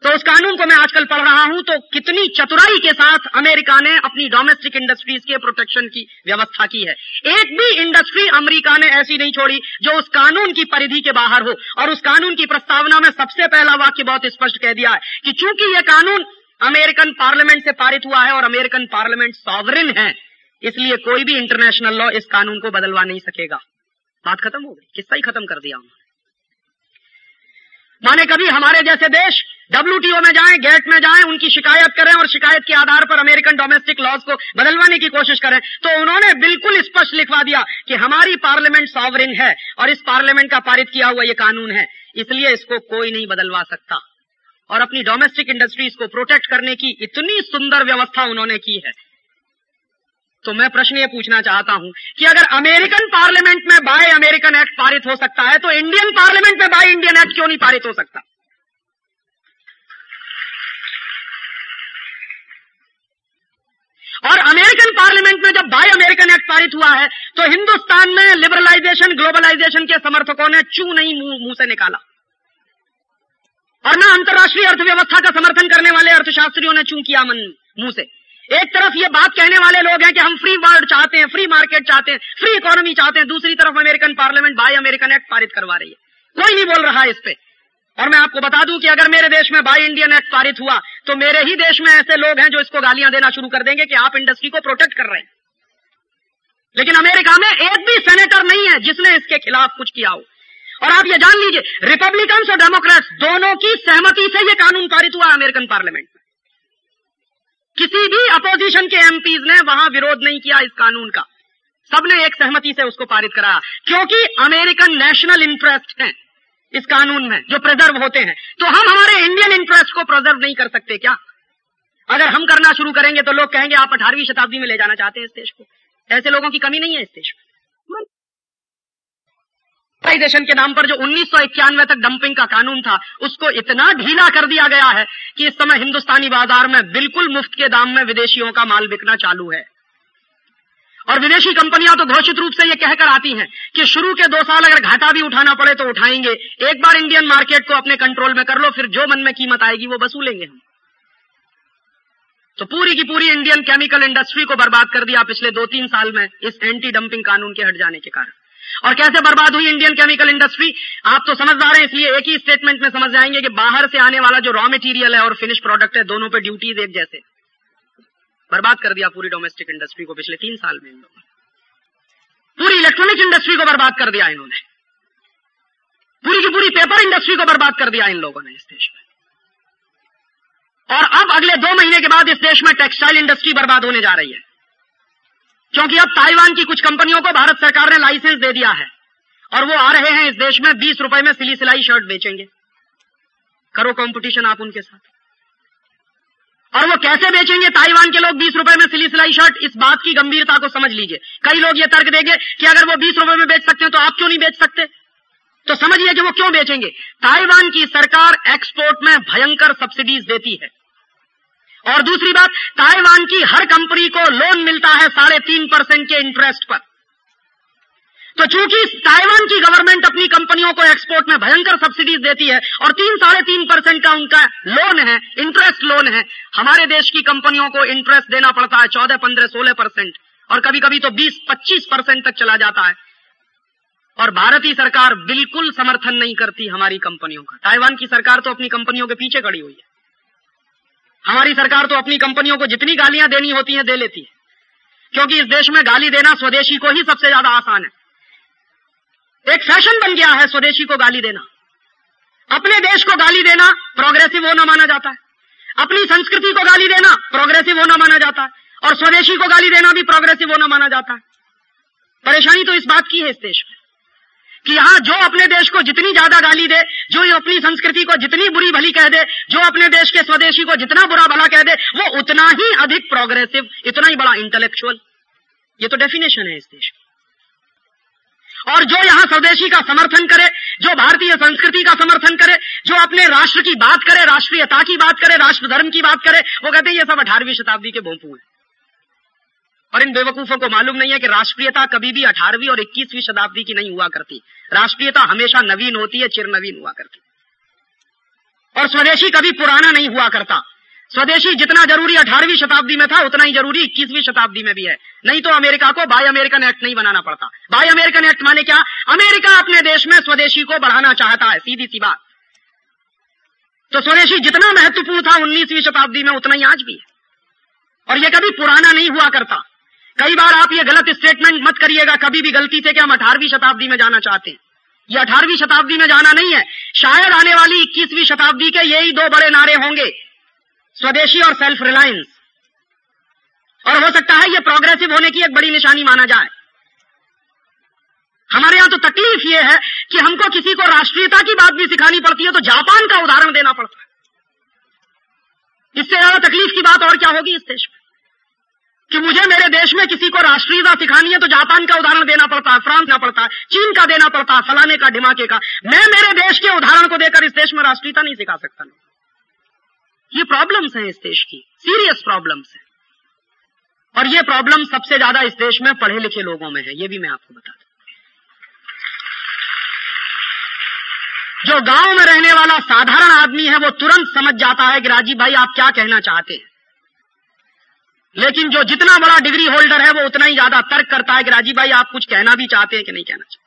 तो उस कानून को मैं आजकल पढ़ रहा हूँ तो कितनी चतुराई के साथ अमेरिका ने अपनी डोमेस्टिक इंडस्ट्रीज़ के प्रोटेक्शन की व्यवस्था की है। एक भी इंडस्ट्री अमेरिका ने ऐसी नहीं छोड़ी जो उस कानून की परिधि के बाहर हो। और उस कानून की प्रस्तावना में सबसे पहला वाक्य बहुत स्पष्ट कह दिया है कि चूँकि यह कानून अमेरिकन पार्लियामेंट से पारित हुआ है और अमेरिकन पार्लियामेंट सॉवरिन है, इसलिए कोई भी इंटरनेशनल लॉ इस कानून को बदलवा नहीं सकेगा। बात खत्म हो गई किस्सा ही खत्म कर दिया उन्होंने। माने कभी हमारे जैसे देश डब्ल्यूटीओ में जाएँ, गेट में जाएँ, उनकी शिकायत करें और शिकायत के आधार पर अमेरिकन डोमेस्टिक लॉज को बदलवाने की कोशिश करें तो उन्होंने बिल्कुल स्पष्ट लिखवा दिया कि हमारी पार्लियामेंट सॉवरिन है और इस पार्लियामेंट का पारित किया हुआ ये कानून है इसलिए इसको कोई नहीं बदलवा सकता। और अपनी डोमेस्टिक इंडस्ट्रीज़ को प्रोटेक्ट करने की इतनी सुंदर व्यवस्था उन्होंने की है। तो मैं प्रश्न ये पूछना चाहता हूँ कि अगर अमेरिकन पार्लियामेंट में बाय अमेरिकन एक्ट पारित हो सकता है तो इंडियन पार्लियामेंट में बाय इंडियन एक्ट क्यों नहीं पारित हो सकता? और अमेरिकन पार्लियामेंट में जब बाय अमेरिकन एक्ट पारित हुआ है तो हिंदुस्तान में लिबरलाइजेशन, ग्लोबलाइजेशन के समर्थकों ने चू नहीं मुँह से निकाला। और न अंतर्राष्ट्रीय अर्थव्यवस्था का समर्थन करने वाले अर्थशास्त्रियों ने चू किया मन, मुँह से। एक तरफ़ ये बात कहने वाले लोग हैं कि हम फ्री वर्ल्ड चाहते हैं फ्री मार्केट चाहते हैं फ्री इकोनॉमी चाहते हैं, दूसरी तरफ़ American parliament by American act पारित करवा रही है। कोई नहीं बोल रहा है इस पे। और मैं आपको बता दूँ कि अगर मेरे देश में बाई इंडियन एक्ट पारित हुआ तो मेरे ही देश में ऐसे लोग हैं जो इसको गालियाँ देना शुरू कर देंगे कि आप इंडस्ट्री को प्रोटेक्ट कर रहे हैं। लेकिन अमेरिका में एक भी सेनेटर नहीं है जिसने इसके खिलाफ कुछ किया हो। और आप ये जान लीजिए रिपब्लिकन्स और डेमोक्रेट्स दोनों की सहमति से यह कानून पारित हुआ अमेरिकन पार्लियामेंट में। किसी भी अपोजिशन के एमपीज ने वहाँ विरोध नहीं किया इस कानून का। सबने एक सहमति से उसको पारित कराया, क्योंकि अमेरिकन नेशनल इंटरेस्ट है इस कानून में, जो प्रिजर्व होते हैं। तो हम हमारे इंडियन इंटरेस्ट को प्रिजर्व नहीं कर सकते क्या? अगर हम करना शुरू करेंगे तो लोग कहेंगे, आप अठारहवीं शताब्दी में ले जाना चाहते हैं इस देश को। ऐसे लोगों की कमी नहीं है इस देश में। प्राइवेटाइजेशन के नाम पर जो उन्नीस सौ इक्यानवे तक डंपिंग का कानून था, उसको इतना ढीला कर दिया गया है कि इस समय हिंदुस्तानी बाज़ार में बिल्कुल मुफ़्त के दाम में विदेशियों का माल बिकना चालू है। और विदेशी कंपनियाँ तो घोषित रूप से ये कहकर आती हैं कि शुरू के दो साल अगर घाटा भी उठाना पड़े तो उठाएँगे। एक बार इंडियन मार्केट को अपने कंट्रोल में कर लो, फिर जो मन में कीमत आएगी वो वसूलेंगे हम। तो पूरी की पूरी इंडियन केमिकल इंडस्ट्री को बर्बाद कर दिया पिछले दो तीन साल में इस एंटी डंपिंग कानून के हट जाने के कारण। और कैसे बर्बाद हुई इंडियन केमिकल इंडस्ट्री आप तो समझदार हैं, इसलिए एक ही स्टेटमेंट में समझ जाएँगे कि बाहर से आने वाला जो रॉ मटेरियल है और फिनिश प्रोडक्ट है, दोनों पे ड्यूटीज़ एक जैसे। बर्बाद कर दिया पूरी डोमेस्टिक इंडस्ट्री को पिछले तीन साल में इन लोगों ने। पूरी इलेक्ट्रॉनिक इंडस्ट्री को बर्बाद कर दिया इन्होंने। पूरी की पूरी पेपर इंडस्ट्री को बर्बाद कर दिया इन लोगों ने इस देश में। और अब अगले दो महीने के बाद इस देश में टेक्सटाइल इंडस्ट्री बर्बाद होने जा रही है। क्योंकि अब ताइवान की कुछ कंपनियों को भारत सरकार ने लाइसेंस दे दिया है और वो आ रहे हैं इस देश में बीस रुपए में सिली सिलाई शर्ट बेचेंगे। करो कंपटीशन आप उनके साथ। और वो कैसे बेचेंगे? ताइवान के लोग बीस रुपए में सिली सिलाई शर्ट, इस बात की गंभीरता को समझ लीजिए। कई लोग ये तर्क देंगे कि अगर वो बीस रुपए में बेच सकते हैं तो आप क्यों नहीं बेच सकते? तो समझिए कि वो क्यों बेचेंगे। ताइवान की सरकार एक्सपोर्ट में भयंकर सब्सिडीज देती है। और दूसरी बात, ताइवान की हर कंपनी को लोन मिलता है साढ़े तीन परसेंट के इंटरेस्ट पर। तो चूँकि ताइवान की गवर्नमेंट अपनी कंपनियों को एक्सपोर्ट में भयंकर सब्सिडीज देती है, और तीन साढ़े तीन परसेंट का उनका लोन है, इंटरेस्ट लोन है, हमारे देश की कंपनियों को इंटरेस्ट देना पड़ता है चौदह, पंद्रह, सोलह परसेंट, और कभी कभी तो बीस, पच्चीस परसेंट तक चला जाता है। और भारतीय सरकार बिल्कुल समर्थन नहीं करती हमारी कंपनियों का। ताइवान की सरकार तो अपनी कंपनियों के पीछे खड़ी हुई है। हमारी सरकार तो अपनी कंपनियों को जितनी गालियाँ देनी होती हैं, दे लेती है। क्योंकि इस देश में गाली देना स्वदेशी को ही सबसे ज़्यादा आसान है। एक फ़ैशन बन गया है स्वदेशी को गाली देना। अपने देश को गाली देना प्रोग्रेसिव होना माना जाता है। अपनी संस्कृति को गाली देना प्रोग्रेसिव होना माना जाता है। और स्वदेशी को गाली देना भी प्रोग्रेसिव होना माना जाता है। परेशानी तो इस बात की है इस देश में। कि यहाँ जो अपने देश को जितनी ज़्यादा गाली दे, जो ये अपनी संस्कृति को जितनी बुरी भली कह दे, जो अपने देश के स्वदेशी को जितना बुरा भला कह दे, वो उतना ही अधिक प्रोग्रेसिव इतना ही बड़ा इंटेलेक्चुअल ये तो डेफिनेशन है इस देश की। और जो यहाँ स्वदेशी का समर्थन करे, जो भारतीय संस्कृति का समर्थन करे, जो अपने राष्ट्र की बात करे, राष्ट्रीयता की बात करे राष्ट्र धर्म की बात करे, वो कहते हैं ये सब अठारहवीं शताब्दी के भोंपू हैं। और इन बेवकूफों को मालूम नहीं है कि राष्ट्रीयता कभी भी अठारहवीं और इक्कीसवीं शताब्दी की नहीं हुआ करती। राष्ट्रीयता हमेशा नवीन होती है चिर नवीन हुआ करती। और स्वदेशी कभी पुराना नहीं हुआ करता। स्वदेशी जितना ज़रूरी अठारहवीं शताब्दी में था, उतना ही ज़रूरी इक्कीसवीं शताब्दी में भी है। नहीं तो अमेरिका को बाय अमेरिकन एक्ट नहीं बनाना पड़ता। बाय अमेरिकन एक्ट माने क्या? अमेरिका अपने देश में स्वदेशी को बढ़ाना चाहता है, सीधी सी बात। तो स्वदेशी जितना महत्वपूर्ण था, उन्नीसवीं शताब्दी में उतना ही आज भी है। और यह कभी पुराना नहीं हुआ करता। कई बार आप ये गलत स्टेटमेंट मत करिएगा, कभी भी गलती से कि हम अठारहवीं शताब्दी में जाना चाहते हैं। ये अठारहवीं शताब्दी में जाना नहीं है। शायद आने वाली इक्कीसवीं शताब्दी के यही दो बड़े नारे होंगे, स्वदेशी और सेल्फ रिलायंस और हो सकता है ये प्रोग्रेसिव होने की एक बड़ी निशानी माना जाए। हमारे यहाँ तो तकलीफ़ ये है कि हमको किसी को राष्ट्रीयता की बात भी सिखानी पड़ती है तो जापान का उदाहरण देना पड़ता है। इससे ज़्यादा तकलीफ़ की बात और क्या होगी इस देश में? कि मुझे मेरे देश में किसी को राष्ट्रीयता सिखानी है तो जापान का उदाहरण देना पड़ता है फ्रांस देना पड़ता है चीन का देना पड़ता है फलाने का ढिमाके का। मैं मेरे देश के उदाहरण को देकर इस देश में राष्ट्रीयता नहीं सिखा सकता। ये प्रॉब्लम्स हैं इस देश की सीरियस प्रॉब्लम्स हैं। और ये प्रॉब्लम सबसे ज़्यादा इस देश में पढ़े लिखे लोगों में है, ये भी मैं आपको बता दूँ। जो गाँव में रहने वाला साधारण आदमी है, वो तुरंत समझ जाता है कि राजीव भाई, आप क्या कहना चाहते हैं? लेकिन जो जितना बड़ा डिग्री होल्डर है, वो उतना ही ज़्यादा तर्क करता है कि राजीव भाई, आप कुछ कहना भी चाहते हैं कि नहीं कहना चाहते?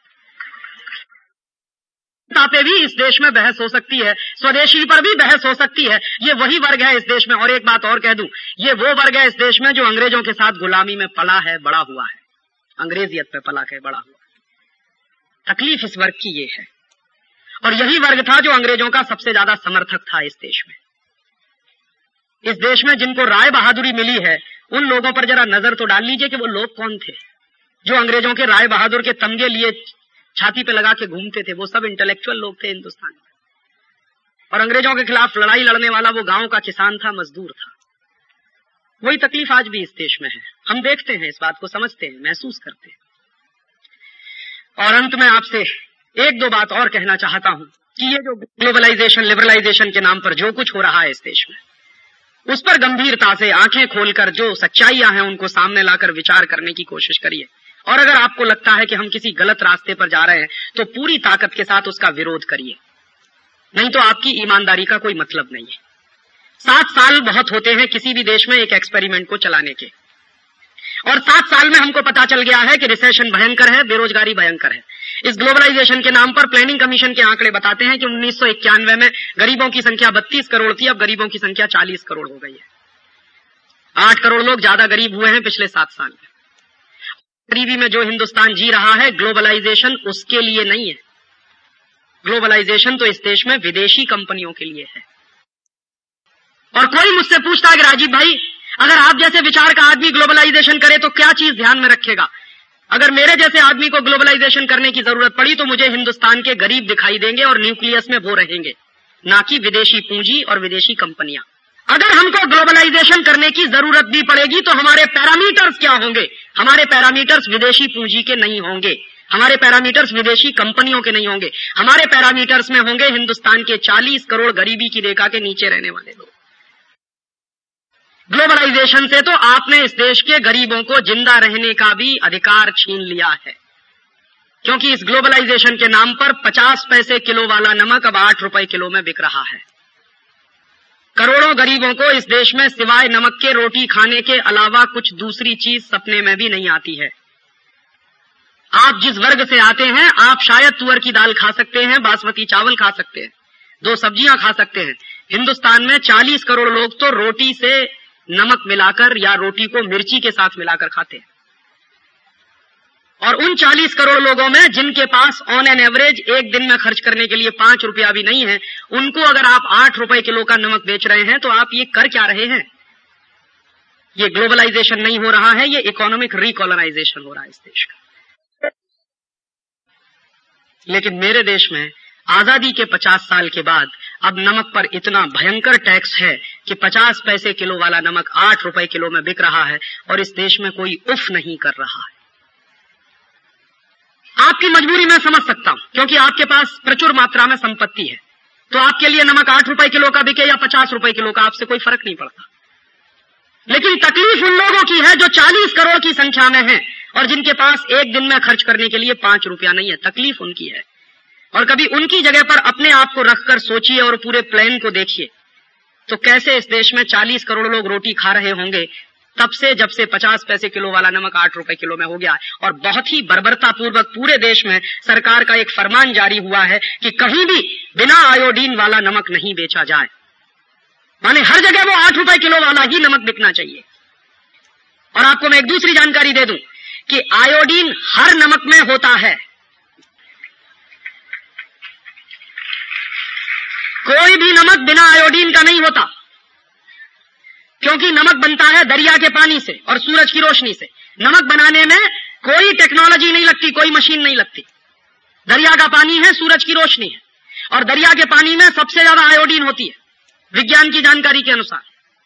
पे भी इस देश में बहस हो सकती है, स्वदेशी पर भी बहस हो सकती है। ये वही वर्ग है इस देश में। और एक बात और कह दूँ, ये वो वर्ग है इस देश में जो अंग्रेज़ों के साथ गुलामी में पला है, बड़ा हुआ है। अंग्रेजियत पे पला है, बड़ा हुआ तकलीफ़ इस वर्ग की ये है। और यही वर्ग था जो अंग्रेज़ों का सबसे ज़्यादा समर्थक था इस देश में। इस देश में जिनको राय बहादुरी मिली है, उन लोगों पर जरा नज़र तो डाल लीजिए कि वो लोग कौन थे, जो अंग्रेज़ों के राय बहादुर के तमगे लिए छाती पे लगा के घूमते थे, वो सब इंटेलेक्चुअल लोग थे हिंदुस्तान में। और अंग्रेज़ों के खिलाफ लड़ाई लड़ने वाला वो गाँव का किसान था, मजदूर था। वही तकलीफ़ आज भी इस देश में है। हम देखते हैं, इस बात को समझते हैं, महसूस करते हैं। और अंत में आपसे एक दो बात और कहना चाहता हूँ कि ये जो ग्लोबलाइजेशन लिबरलाइजेशन के नाम पर जो कुछ हो रहा है इस देश में उस पर गंभीरता से आँखें खोलकर जो सच्चाइयाँ हैं उनको सामने लाकर विचार करने की कोशिश करिए। और अगर आपको लगता है कि हम किसी गलत रास्ते पर जा रहे हैं तो पूरी ताकत के साथ उसका विरोध करिए। नहीं तो आपकी ईमानदारी का कोई मतलब नहीं है। सात साल बहुत होते हैं किसी भी देश में एक एक्सपेरिमेंट को चलाने के। और सात साल में हमको पता चल गया है कि रिसेशन भयंकर है, बेरोजगारी भयंकर है। इस ग्लोबलाइजेशन के नाम पर प्लानिंग कमीशन के आंकड़े बताते हैं कि उन्नीस सौ इक्यानवे में गरीबों की संख्या बत्तीस करोड़ थी, अब गरीबों की संख्या चालीस करोड़ हो गई है। आठ करोड़ लोग ज़्यादा गरीब हुए हैं पिछले सात साल में। गरीबी में जो हिंदुस्तान जी रहा है, ग्लोबलाइजेशन उसके लिए नहीं है। ग्लोबलाइजेशन तो इस देश में विदेशी कंपनियों के लिए है। और कोई मुझसे पूछता है कि राजीव भाई, अगर आप जैसे विचार का आदमी ग्लोबलाइजेशन करे तो क्या चीज़ ध्यान में रखेगा? अगर मेरे जैसे आदमी को ग्लोबलाइजेशन करने की ज़रूरत पड़ी तो मुझे हिंदुस्तान के गरीब दिखाई देंगे और न्यूक्लियस में वो रहेंगे। ना कि विदेशी पूंजी और विदेशी कंपनियाँ। अगर हमको ग्लोबलाइजेशन करने की ज़रूरत भी पड़ेगी तो हमारे पैरामीटर्स क्या होंगे? हमारे पैरामीटर्स विदेशी पूंजी के नहीं होंगे। हमारे पैरामीटर्स विदेशी कंपनियों के नहीं होंगे। हमारे पैरामीटर्स में होंगे हिंदुस्तान के 40 करोड़ गरीबी की रेखा के नीचे रहने वाले लोग। ग्लोबलाइजेशन से तो आपने इस देश के गरीबों को ज़िंदा रहने का भी अधिकार छीन लिया है। क्योंकि इस ग्लोबलाइजेशन के नाम पर 50 पैसे किलो वाला नमक अब आठ रुपए किलो में बिक रहा है। करोड़ों गरीबों को इस देश में सिवाय नमक के रोटी खाने के अलावा कुछ दूसरी चीज़ सपने में भी नहीं आती है। आप जिस वर्ग से आते हैं, आप शायद तुअर की दाल खा सकते हैं, बासमती चावल खा सकते हैं, दो सब्ज़ियाँ खा सकते हैं। हिंदुस्तान में 40 करोड़ लोग तो रोटी से नमक मिलाकर या रोटी को मिर्ची के साथ मिलाकर खाते हैं। और उन 40 करोड़ लोगों में जिनके पास ऑन एन एवरेज एक दिन में खर्च करने के लिए पाँच रुपया भी नहीं है, उनको अगर आप आठ रुपए किलो का नमक बेच रहे हैं तो आप ये कर क्या रहे हैं? ये ग्लोबलाइजेशन नहीं हो रहा है, ये इकोनॉमिक रिकॉलोनाइजेशन हो रहा है इस देश का। लेकिन मेरे देश में आज़ादी के 50 साल के बाद अब नमक पर इतना भयंकर टैक्स है कि 50 पैसे किलो वाला नमक आठ रुपए किलो में बिक रहा है और इस देश में कोई उफ नहीं कर रहा है। आपकी मजबूरी मैं समझ सकता हूँ, क्योंकि आपके पास प्रचुर मात्रा में संपत्ति है। तो आपके लिए नमक आठ रुपए किलो का बिके या पचास रुपए किलो का आपसे कोई फ़र्क नहीं पड़ता। लेकिन तकलीफ़ उन लोगों की है जो चालीस करोड़ की संख्या में है और जिनके पास एक दिन में खर्च करने के लिए पाँच रुपया नहीं है। तकलीफ़ उनकी है। और कभी उनकी जगह पर अपने आप को रखकर सोचिए और पूरे प्लान को देखिए। तो कैसे इस देश में चालीस करोड़ लोग रोटी खा रहे होंगे? तब से, जब से पचास पैसे किलो वाला नमक आठ रुपए किलो में हो गया और बहुत ही बर्बरतापूर्वक पूरे देश में सरकार का एक फरमान जारी हुआ है कि कहीं भी बिना आयोडीन वाला नमक नहीं बेचा जाए। माने हर जगह वो आठ रुपए किलो वाला ही नमक बिकना चाहिए। और आपको मैं एक दूसरी जानकारी दे दूँ कि आयोडीन हर नमक में होता है। कोई भी नमक बिना आयोडीन का नहीं होता। क्योंकि नमक बनता है दरिया के पानी से और सूरज की रोशनी से। नमक बनाने में कोई टेक्नोलॉजी नहीं लगती, कोई मशीन नहीं लगती। दरिया का पानी है, सूरज की रोशनी है। और दरिया के पानी में सबसे ज़्यादा आयोडीन होती है। विज्ञान की जानकारी के अनुसार।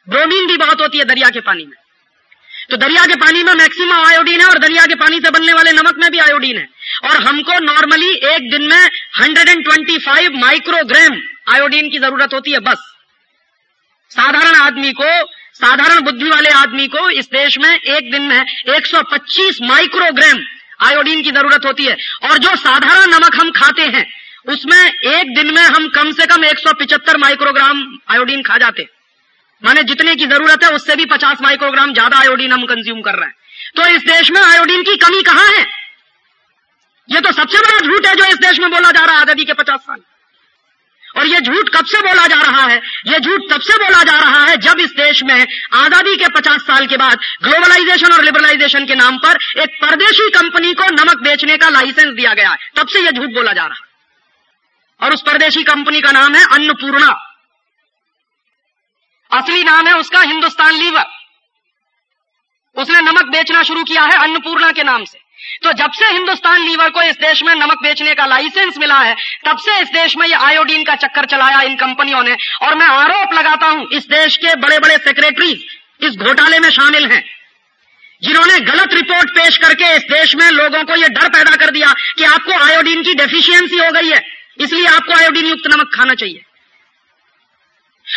ब्रोमीन भी बहुत होती है दरिया के पानी में। तो दरिया के पानी में मैक्सिमम आयोडीन है और दरिया के पानी से बनने वाले नमक में भी आयोडीन है। और हमको नॉर्मली एक दिन में 125 माइक्रोग्राम आयोडीन की ज़रूरत होती है, बस। साधारण आदमी को, साधारण बुद्धि वाले आदमी को इस देश में एक दिन में 125 माइक्रोग्राम आयोडीन की ज़रूरत होती है। और जो साधारण नमक हम खाते हैं, उसमें एक दिन में हम कम से कम 175 माइक्रोग्राम आयोडीन खा जाते माने जितने की ज़रूरत है उससे भी 50 माइक्रोग्राम ज़्यादा आयोडीन हम कंज्यूम कर रहे हैं। तो इस देश में आयोडीन की कमी कहाँ है? यह तो सबसे बड़ा झूठ है जो इस देश में बोला जा रहा है आज़ादी के 50 साल। और यह झूठ कब से बोला जा रहा है? यह झूठ तब से बोला जा रहा है जब इस देश में आज़ादी के 50 साल के बाद ग्लोबलाइजेशन और लिबरलाइजेशन के नाम पर एक परदेशी कंपनी को नमक बेचने का लाइसेंस दिया गया है। तब से यह झूठ बोला जा रहा है। और उस परदेशी कंपनी का नाम है अन्नपूर्णा। असली नाम है उसका हिंदुस्तान लीवर। उसने नमक बेचना शुरू किया है अन्नपूर्णा के नाम से। तो जब से हिंदुस्तान लीवर को इस देश में नमक बेचने का लाइसेंस मिला है, तब से इस देश में ये आयोडीन का चक्कर चलाया इन कंपनियों ने। और मैं आरोप लगाता हूँ, इस देश के बड़े बड़े सेक्रेटरी इस घोटाले में शामिल हैं, जिन्होंने गलत रिपोर्ट पेश करके इस देश में लोगों को यह डर पैदा कर दिया कि आपको आयोडीन की डेफिशिएंसी हो गई है। इसलिए आपको आयोडीन युक्त नमक खाना चाहिए।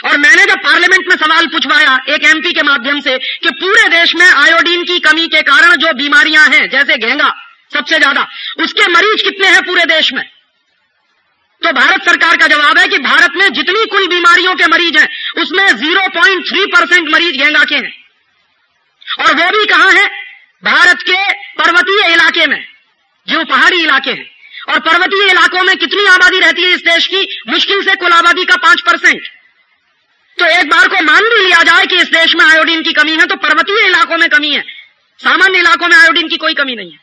और मैंने जब पार्लियामेंट में सवाल पूछवाया एक एमपी के माध्यम से कि पूरे देश में आयोडीन की कमी के कारण जो बीमारियाँ हैं, जैसे घेंगा सबसे ज़्यादा, उसके मरीज़ कितने हैं पूरे देश में? तो भारत सरकार का जवाब है कि भारत में जितनी कुल बीमारियों के मरीज़ हैं, उसमें 0.3 परसेंट मरीज़ घेंगा के हैं। और वो भी कहाँ है? भारत के पर्वतीय इलाके में, जो पहाड़ी इलाके हैं। और पर्वतीय इलाकों में कितनी आबादी रहती है इस देश की? मुश्किल से कुल आबादी का पाँच परसेंट। तो एक बार को मान भी लिया जाए कि इस देश में आयोडीन की कमी है तो पर्वतीय इलाकों में कमी है। सामान्य इलाकों में आयोडीन की कोई कमी नहीं है।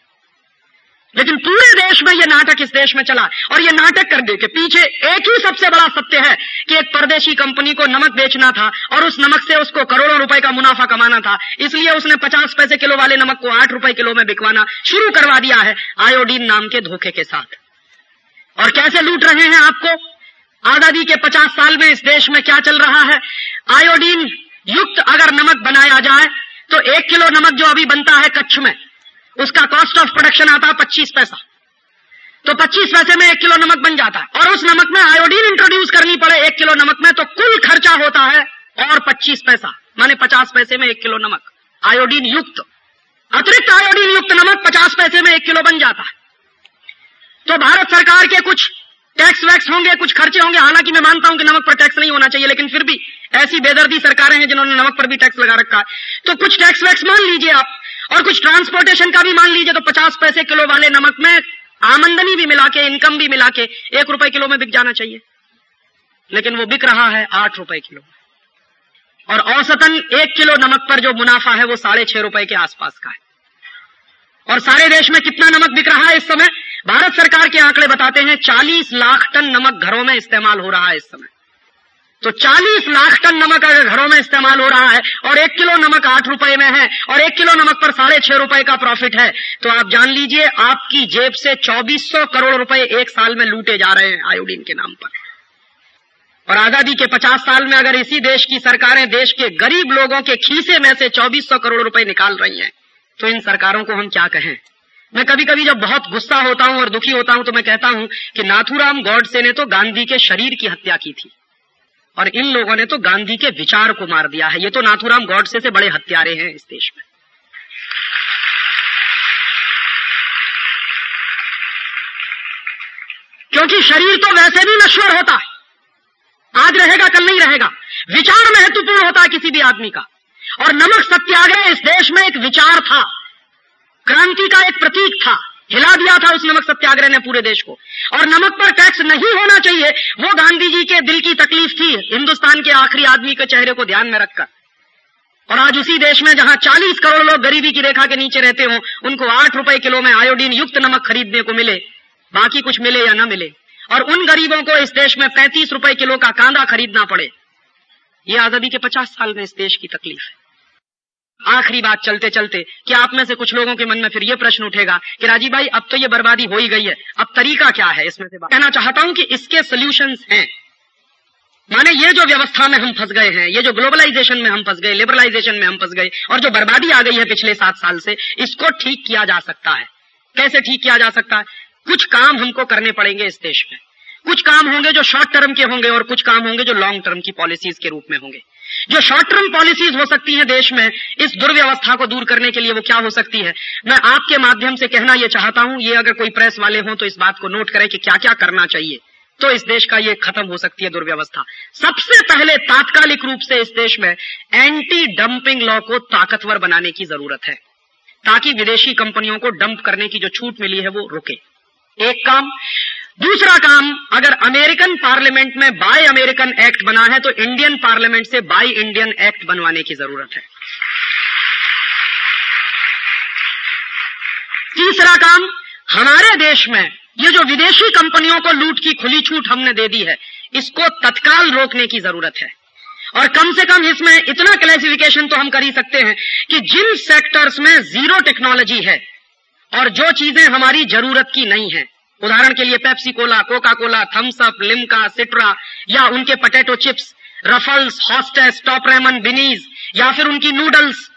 लेकिन पूरे देश में यह नाटक इस देश में चला और यह नाटक करने के पीछे एक ही सबसे बड़ा सत्य है कि एक परदेशी कंपनी को नमक बेचना था और उस नमक से उसको करोड़ों रुपए का मुनाफा कमाना था। इसलिए उसने पचास पैसे किलो वाले नमक को आठ रुपए किलो में बिकवाना शुरू करवा दिया है आयोडीन नाम के धोखे के साथ। और कैसे लूट रहे हैं आपको? आज़ादी के पचास साल में इस देश में क्या चल रहा है? आयोडीन युक्त अगर नमक बनाया जाए तो एक किलो नमक जो अभी बनता है कच्छ में, उसका कॉस्ट ऑफ़ प्रोडक्शन आता है पच्चीस पैसा। तो पच्चीस पैसे में एक किलो नमक बन जाता है। और उस नमक में आयोडीन इंट्रोड्यूस करनी पड़े एक किलो नमक में तो कुल खर्चा होता है और पच्चीस पैसा, माने पचास पैसे में एक किलो नमक। आयोडीन युक्त, अतिरिक्त आयोडीन युक्त नमक पचास पैसे में एक किलो बन जाता है। तो भारत सरकार के कुछ टैक्स वैक्स होंगे, कुछ खर्चे होंगे। हालाँकि मैं मानता हूँ कि नमक पर टैक्स नहीं होना चाहिए, लेकिन फिर भी ऐसी बेदर्दी सरकारें हैं जिन्होंने नमक पर भी टैक्स लगा रखा है। तो कुछ टैक्स वैक्स मान लीजिए आप, और कुछ ट्रांसपोर्टेशन का भी मान लीजिए तो पचास पैसे किलो वाले नमक में आमंदनी भी मिला के इनकम भी मिला के, एक रुपए किलो में बिक जाना चाहिए। लेकिन वो बिक रहा है आठ रुपए किलो। और औसतन एक किलो नमक पर जो मुनाफा है, वो साढ़े छह रुपए के आसपास का है। और सारे देश में कितना नमक बिक रहा है इस समय? भारत सरकार के आंकड़े बताते हैं 40 लाख टन नमक घरों में इस्तेमाल हो रहा है इस समय। तो 40 लाख टन नमक अगर घरों में इस्तेमाल हो रहा है, और एक किलो नमक आठ रुपए में है, और एक किलो नमक पर साढ़े छह रुपए का प्रॉफिट है तो आप जान लीजिए, आपकी जेब से 2400 करोड़ रुपए एक साल में लूटे जा रहे हैं आयोडीन के नाम पर। और आज़ादी के 50 साल में अगर इसी देश की सरकारें देश के गरीब लोगों के खीसे में से 2400 करोड़ रुपए निकाल रही हैं तो इन सरकारों को हम क्या कहें? मैं कभी कभी जब बहुत गुस्सा होता हूँ और दुखी होता हूँ तो मैं कहता हूँ कि नाथुराम गौडसे ने तो गांधी के शरीर की हत्या की थी। और इन लोगों ने तो गांधी के विचार को मार दिया है। ये तो नाथुराम गौडसे से बड़े हत्यारे हैं इस देश में। क्योंकि शरीर तो वैसे भी नश्वर होता। आज रहेगा, कल नहीं रहेगा। विचार महत्वपूर्ण होता है किसी भी आदमी का। और नमक सत्याग्रह इस देश में एक विचार था। क्रांति का एक प्रतीक था। हिला दिया था उस नमक सत्याग्रह ने पूरे देश को। और नमक पर टैक्स नहीं होना चाहिए, वो गांधी जी के दिल की तकलीफ़ थी, हिंदुस्तान के आखिरी आदमी के चेहरे को ध्यान में रखकर। और आज उसी देश में जहाँ 40 करोड़ लोग गरीबी की रेखा के नीचे रहते हो, उनको आठ रुपए किलो में आयोडीन युक्त नमक खरीदने को मिले। बाकी कुछ मिले या न मिले। और उन गरीबों को इस देश में पैंतीस रुपए किलो का कांदा खरीदना पड़े। ये आज़ादी के पचास साल में इस देश की तकलीफ़ है। आखिरी बात चलते चलते, कि आप में से कुछ लोगों के मन में फिर ये प्रश्न उठेगा कि राजीव भाई, अब तो ये बर्बादी हो ही गई है। अब तरीका क्या है इसमें से कहना चाहता हूँ कि इसके सोल्यूशन हैं। माने ये जो व्यवस्था में हम फंस गए हैं, ये जो ग्लोबलाइजेशन में हम फंस गए लिबरलाइजेशन में हम फंस गए, और जो बर्बादी आ गई है पिछले सात साल से, इसको ठीक किया जा सकता है। कैसे ठीक किया जा सकता है? कुछ काम हमको करने पड़ेंगे इस देश में। कुछ काम होंगे जो शॉर्ट टर्म के होंगे, और कुछ काम होंगे जो लॉन्ग टर्म की पॉलिसीज़ के रूप में होंगे। जो शॉर्ट टर्म पॉलिसीज़ हो सकती हैं देश में, इस दुर्व्यवस्था को दूर करने के लिए वो क्या हो सकती है? मैं आपके माध्यम से कहना यह चाहता हूँ, ये अगर कोई प्रेस वाले हों तो इस बात को नोट करें कि क्या क्या करना चाहिए तो इस देश का ये खत्म हो सकती है दुर्व्यवस्था। सबसे पहले तात्कालिक रूप से इस देश में एंटी डंपिंग लॉ को ताकतवर बनाने की ज़रूरत है, ताकि विदेशी कंपनियों को डंप करने की जो छूट मिली है वो रुके। एक काम दूसरा काम, अगर अमेरिकन पार्लियामेंट में बाय अमेरिकन एक्ट बना है तो इंडियन पार्लियामेंट से बाय इंडियन एक्ट बनवाने की ज़रूरत है। तीसरा काम, हमारे देश में ये जो विदेशी कंपनियों को लूट की खुली छूट हमने दे दी है, इसको तत्काल रोकने की ज़रूरत है। और कम से कम इसमें इतना क्लासिफिकेशन तो हम कर ही सकते हैं कि जिन सेक्टर्स में ज़ीरो टेक्नोलॉजी है, और जो चीज़ें हमारी ज़रूरत की नहीं है उदाहरण के लिए Pepsi Cola Coca Cola Thums Up, Limca, Citra या उनके potato chips, Ruffles, Hostess, Top Ramen, बिनीज, या फिर उनकी नूडल्स,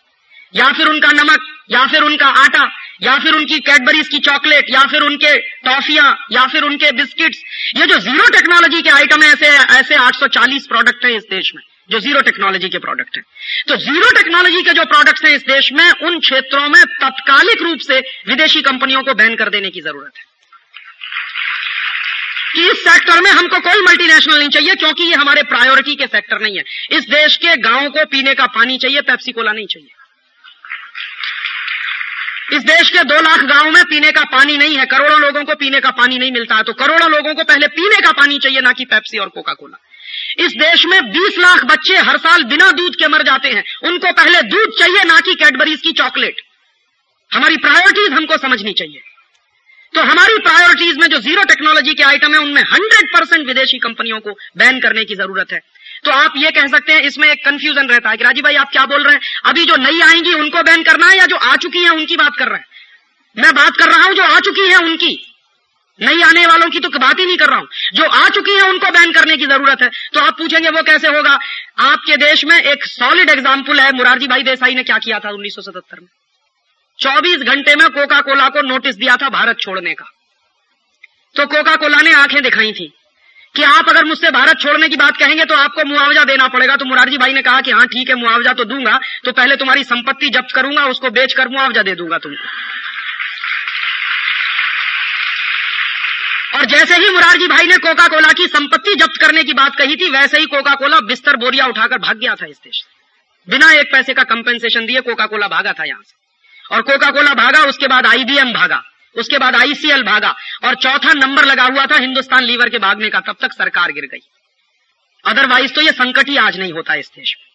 या फिर उनका नमक, या फिर उनका आटा, या फिर उनकी कैडबरीज की चॉकलेट, या फिर उनके टॉफियाँ, या फिर उनके बिस्किट्स। ये जो ज़ीरो टेक्नोलॉजी के आइटम है, ऐसे ऐसे 840 प्रोडक्ट हैं इस देश में, जो ज़ीरो टेक्नोलॉजी के प्रोडक्ट हैं। तो ज़ीरो टेक्नोलॉजी के जो प्रोडक्ट्स हैं इस देश में, उन क्षेत्रों में तत्कालिक रूप से विदेशी कंपनियों को बैन कर देने की ज़रूरत है। कि इस सेक्टर में हमको कोई मल्टीनेशनल नहीं चाहिए, क्योंकि ये हमारे प्रायोरिटी के सेक्टर नहीं है। इस देश के गाँव को पीने का पानी चाहिए पेप्सी कोला नहीं चाहिए। इस देश के दो लाख गाँव में पीने का पानी नहीं है, करोड़ों लोगों को पीने का पानी नहीं मिलता है तो करोड़ों लोगों को पहले पीने का पानी चाहिए, ना कि पेप्सी और कोका कोला इस देश में 20 लाख बच्चे हर साल बिना दूध के मर जाते हैं। उनको पहले दूध चाहिए, ना कि कैडबरीज की चॉकलेट हमारी प्रायोरिटीज हमको समझनी चाहिए। तो हमारी प्रायोरिटीज में जो ज़ीरो टेक्नोलॉजी के आइटम है, उनमें हंड्रेड परसेंट विदेशी कंपनियों को बैन करने की ज़रूरत है। तो आप ये कह सकते हैं, इसमें एक कंफ्यूजन रहता है कि राजीव भाई, आप क्या बोल रहे हैं? अभी जो नई आएँगी, उनको बैन करना है या जो आ चुकी है, उनकी बात कर रहे हैं? मैं बात कर रहा हूँ, जो आ चुकी है, उनकी। नई आने वालों की तो बात ही नहीं कर रहा हूँ। जो आ चुकी है, उनको बैन करने की ज़रूरत है। तो आप पूछेंगे, वो कैसे होगा? आपके देश में एक सॉलिड एग्ज़ाम्पल है, मुरारजी भाई देसाई ने क्या किया था उन्नीस में? 24 घंटे में कोका कोला को नोटिस दिया था भारत छोड़ने का। तो कोका कोला ने आँखें दिखाई थी कि आप अगर मुझसे भारत छोड़ने की बात कहेंगे तो आपको मुआवजा देना पड़ेगा। तो मुरारजी भाई ने कहा कि हाँ ठीक है, मुआवजा तो दूँगा तो पहले तुम्हारी संपत्ति जब्त करूँगा, उसको बेचकर मुआवजा दे दूँगा तुमको। और जैसे ही मुरारजी भाई ने कोका कोला की संपत्ति जब्त करने की बात कही थी, वैसे ही कोका कोला बिस्तर बोरिया उठाकर भाग गया था इस देश बिना एक पैसे का कंपेंसेशन दिए कोका कोला भागा था यहाँ से। और कोका कोला भागा, उसके बाद आईबीएम भागा, उसके बाद आईसीएल भागा, और चौथा नंबर लगा हुआ था हिंदुस्तान लीवर के भागने का, तब तक सरकार गिर गई। अदरवाइज़ तो ये संकट ही आज नहीं होता इस देश में।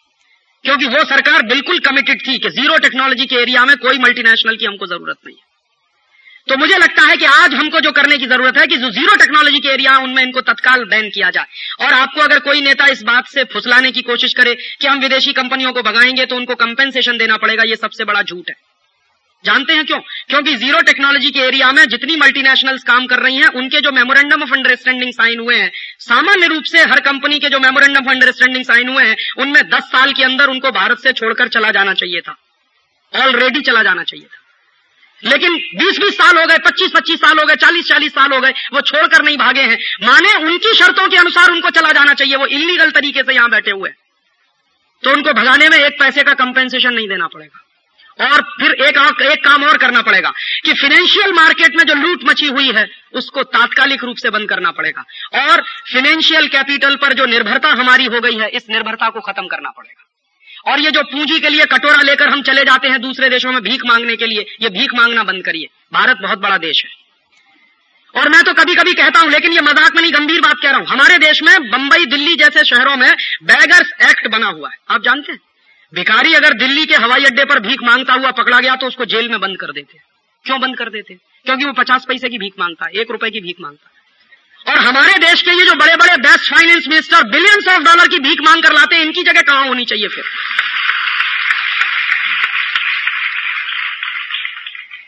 क्योंकि वो सरकार बिल्कुल कमिटेड थी कि ज़ीरो टेक्नोलॉजी के एरिया में कोई मल्टीनेशनल की हमको ज़रूरत नहीं है। तो मुझे लगता है कि आज हमको जो करने की ज़रूरत है कि जो ज़ीरो टेक्नोलॉजी के एरिया उनमें इनको तत्काल बैन किया जाए। और आपको अगर कोई नेता इस बात से फुसलाने की कोशिश करे कि हम विदेशी कंपनियों को भगाएँगे तो उनको कंपेंसेशन देना पड़ेगा, ये सबसे बड़ा झूठ है। जानते हैं क्यों? क्योंकि ज़ीरो टेक्नोलॉजी के एरिया में जितनी मल्टीनेशनल्स काम कर रही हैं, उनके जो मेमोरेंडम ऑफ़ अंडरस्टैंडिंग साइन हुए हैं, सामान्य रूप से हर कंपनी के जो मेमोरेंडम ऑफ़ अंडरस्टैंडिंग साइन हुए हैं, उनमें दस साल के अंदर उनको भारत से छोड़कर चला जाना चाहिए था। ऑलरेडी चला जाना चाहिए था। लेकिन 20-20 साल हो गए 25-25 साल हो गए 40-40 साल हो गए, वो छोड़कर नहीं भागे हैं। माने उनकी शर्तों के अनुसार उनको चला जाना चाहिए, वो इलीगल तरीके से यहाँ बैठे हुए तो उनको भगाने में एक पैसे का कंपेंसेशन नहीं देना पड़ेगा। और फिर एक और, एक काम और करना पड़ेगा कि फाइनेंशियल मार्केट में जो लूट मची हुई है, उसको तात्कालिक रूप से बंद करना पड़ेगा। और फाइनेंशियल कैपिटल पर जो निर्भरता हमारी हो गई है, इस निर्भरता को खत्म करना पड़ेगा। और ये जो पूंजी के लिए कटोरा लेकर हम चले जाते हैं दूसरे देशों में भीख मांगने के लिए, ये भीख मांगना बंद करिए। भारत बहुत बड़ा देश है। और मैं तो कभी कभी कहता हूँ, लेकिन ये मज़ाक में नहीं, गंभीर बात कह रहा हूँ। हमारे देश में, बंबई, दिल्ली जैसे शहरों में बैगर्स एक्ट बना हुआ है। आप जानते हैं? भिखारी अगर दिल्ली के हवाई अड्डे पर भीख माँगता हुआ पकड़ा गया तो उसको जेल में बंद कर देते। क्यों बंद कर देते? क्योंकि वो पचास पैसे की भीख माँगता है एक रुपए की भीख माँगता। और हमारे देश के ये जो बड़े बड़े best finance minister billions of dollar की भीख मांग कर लाते हैं, इनकी जगह कहाँ होनी चाहिए फिर?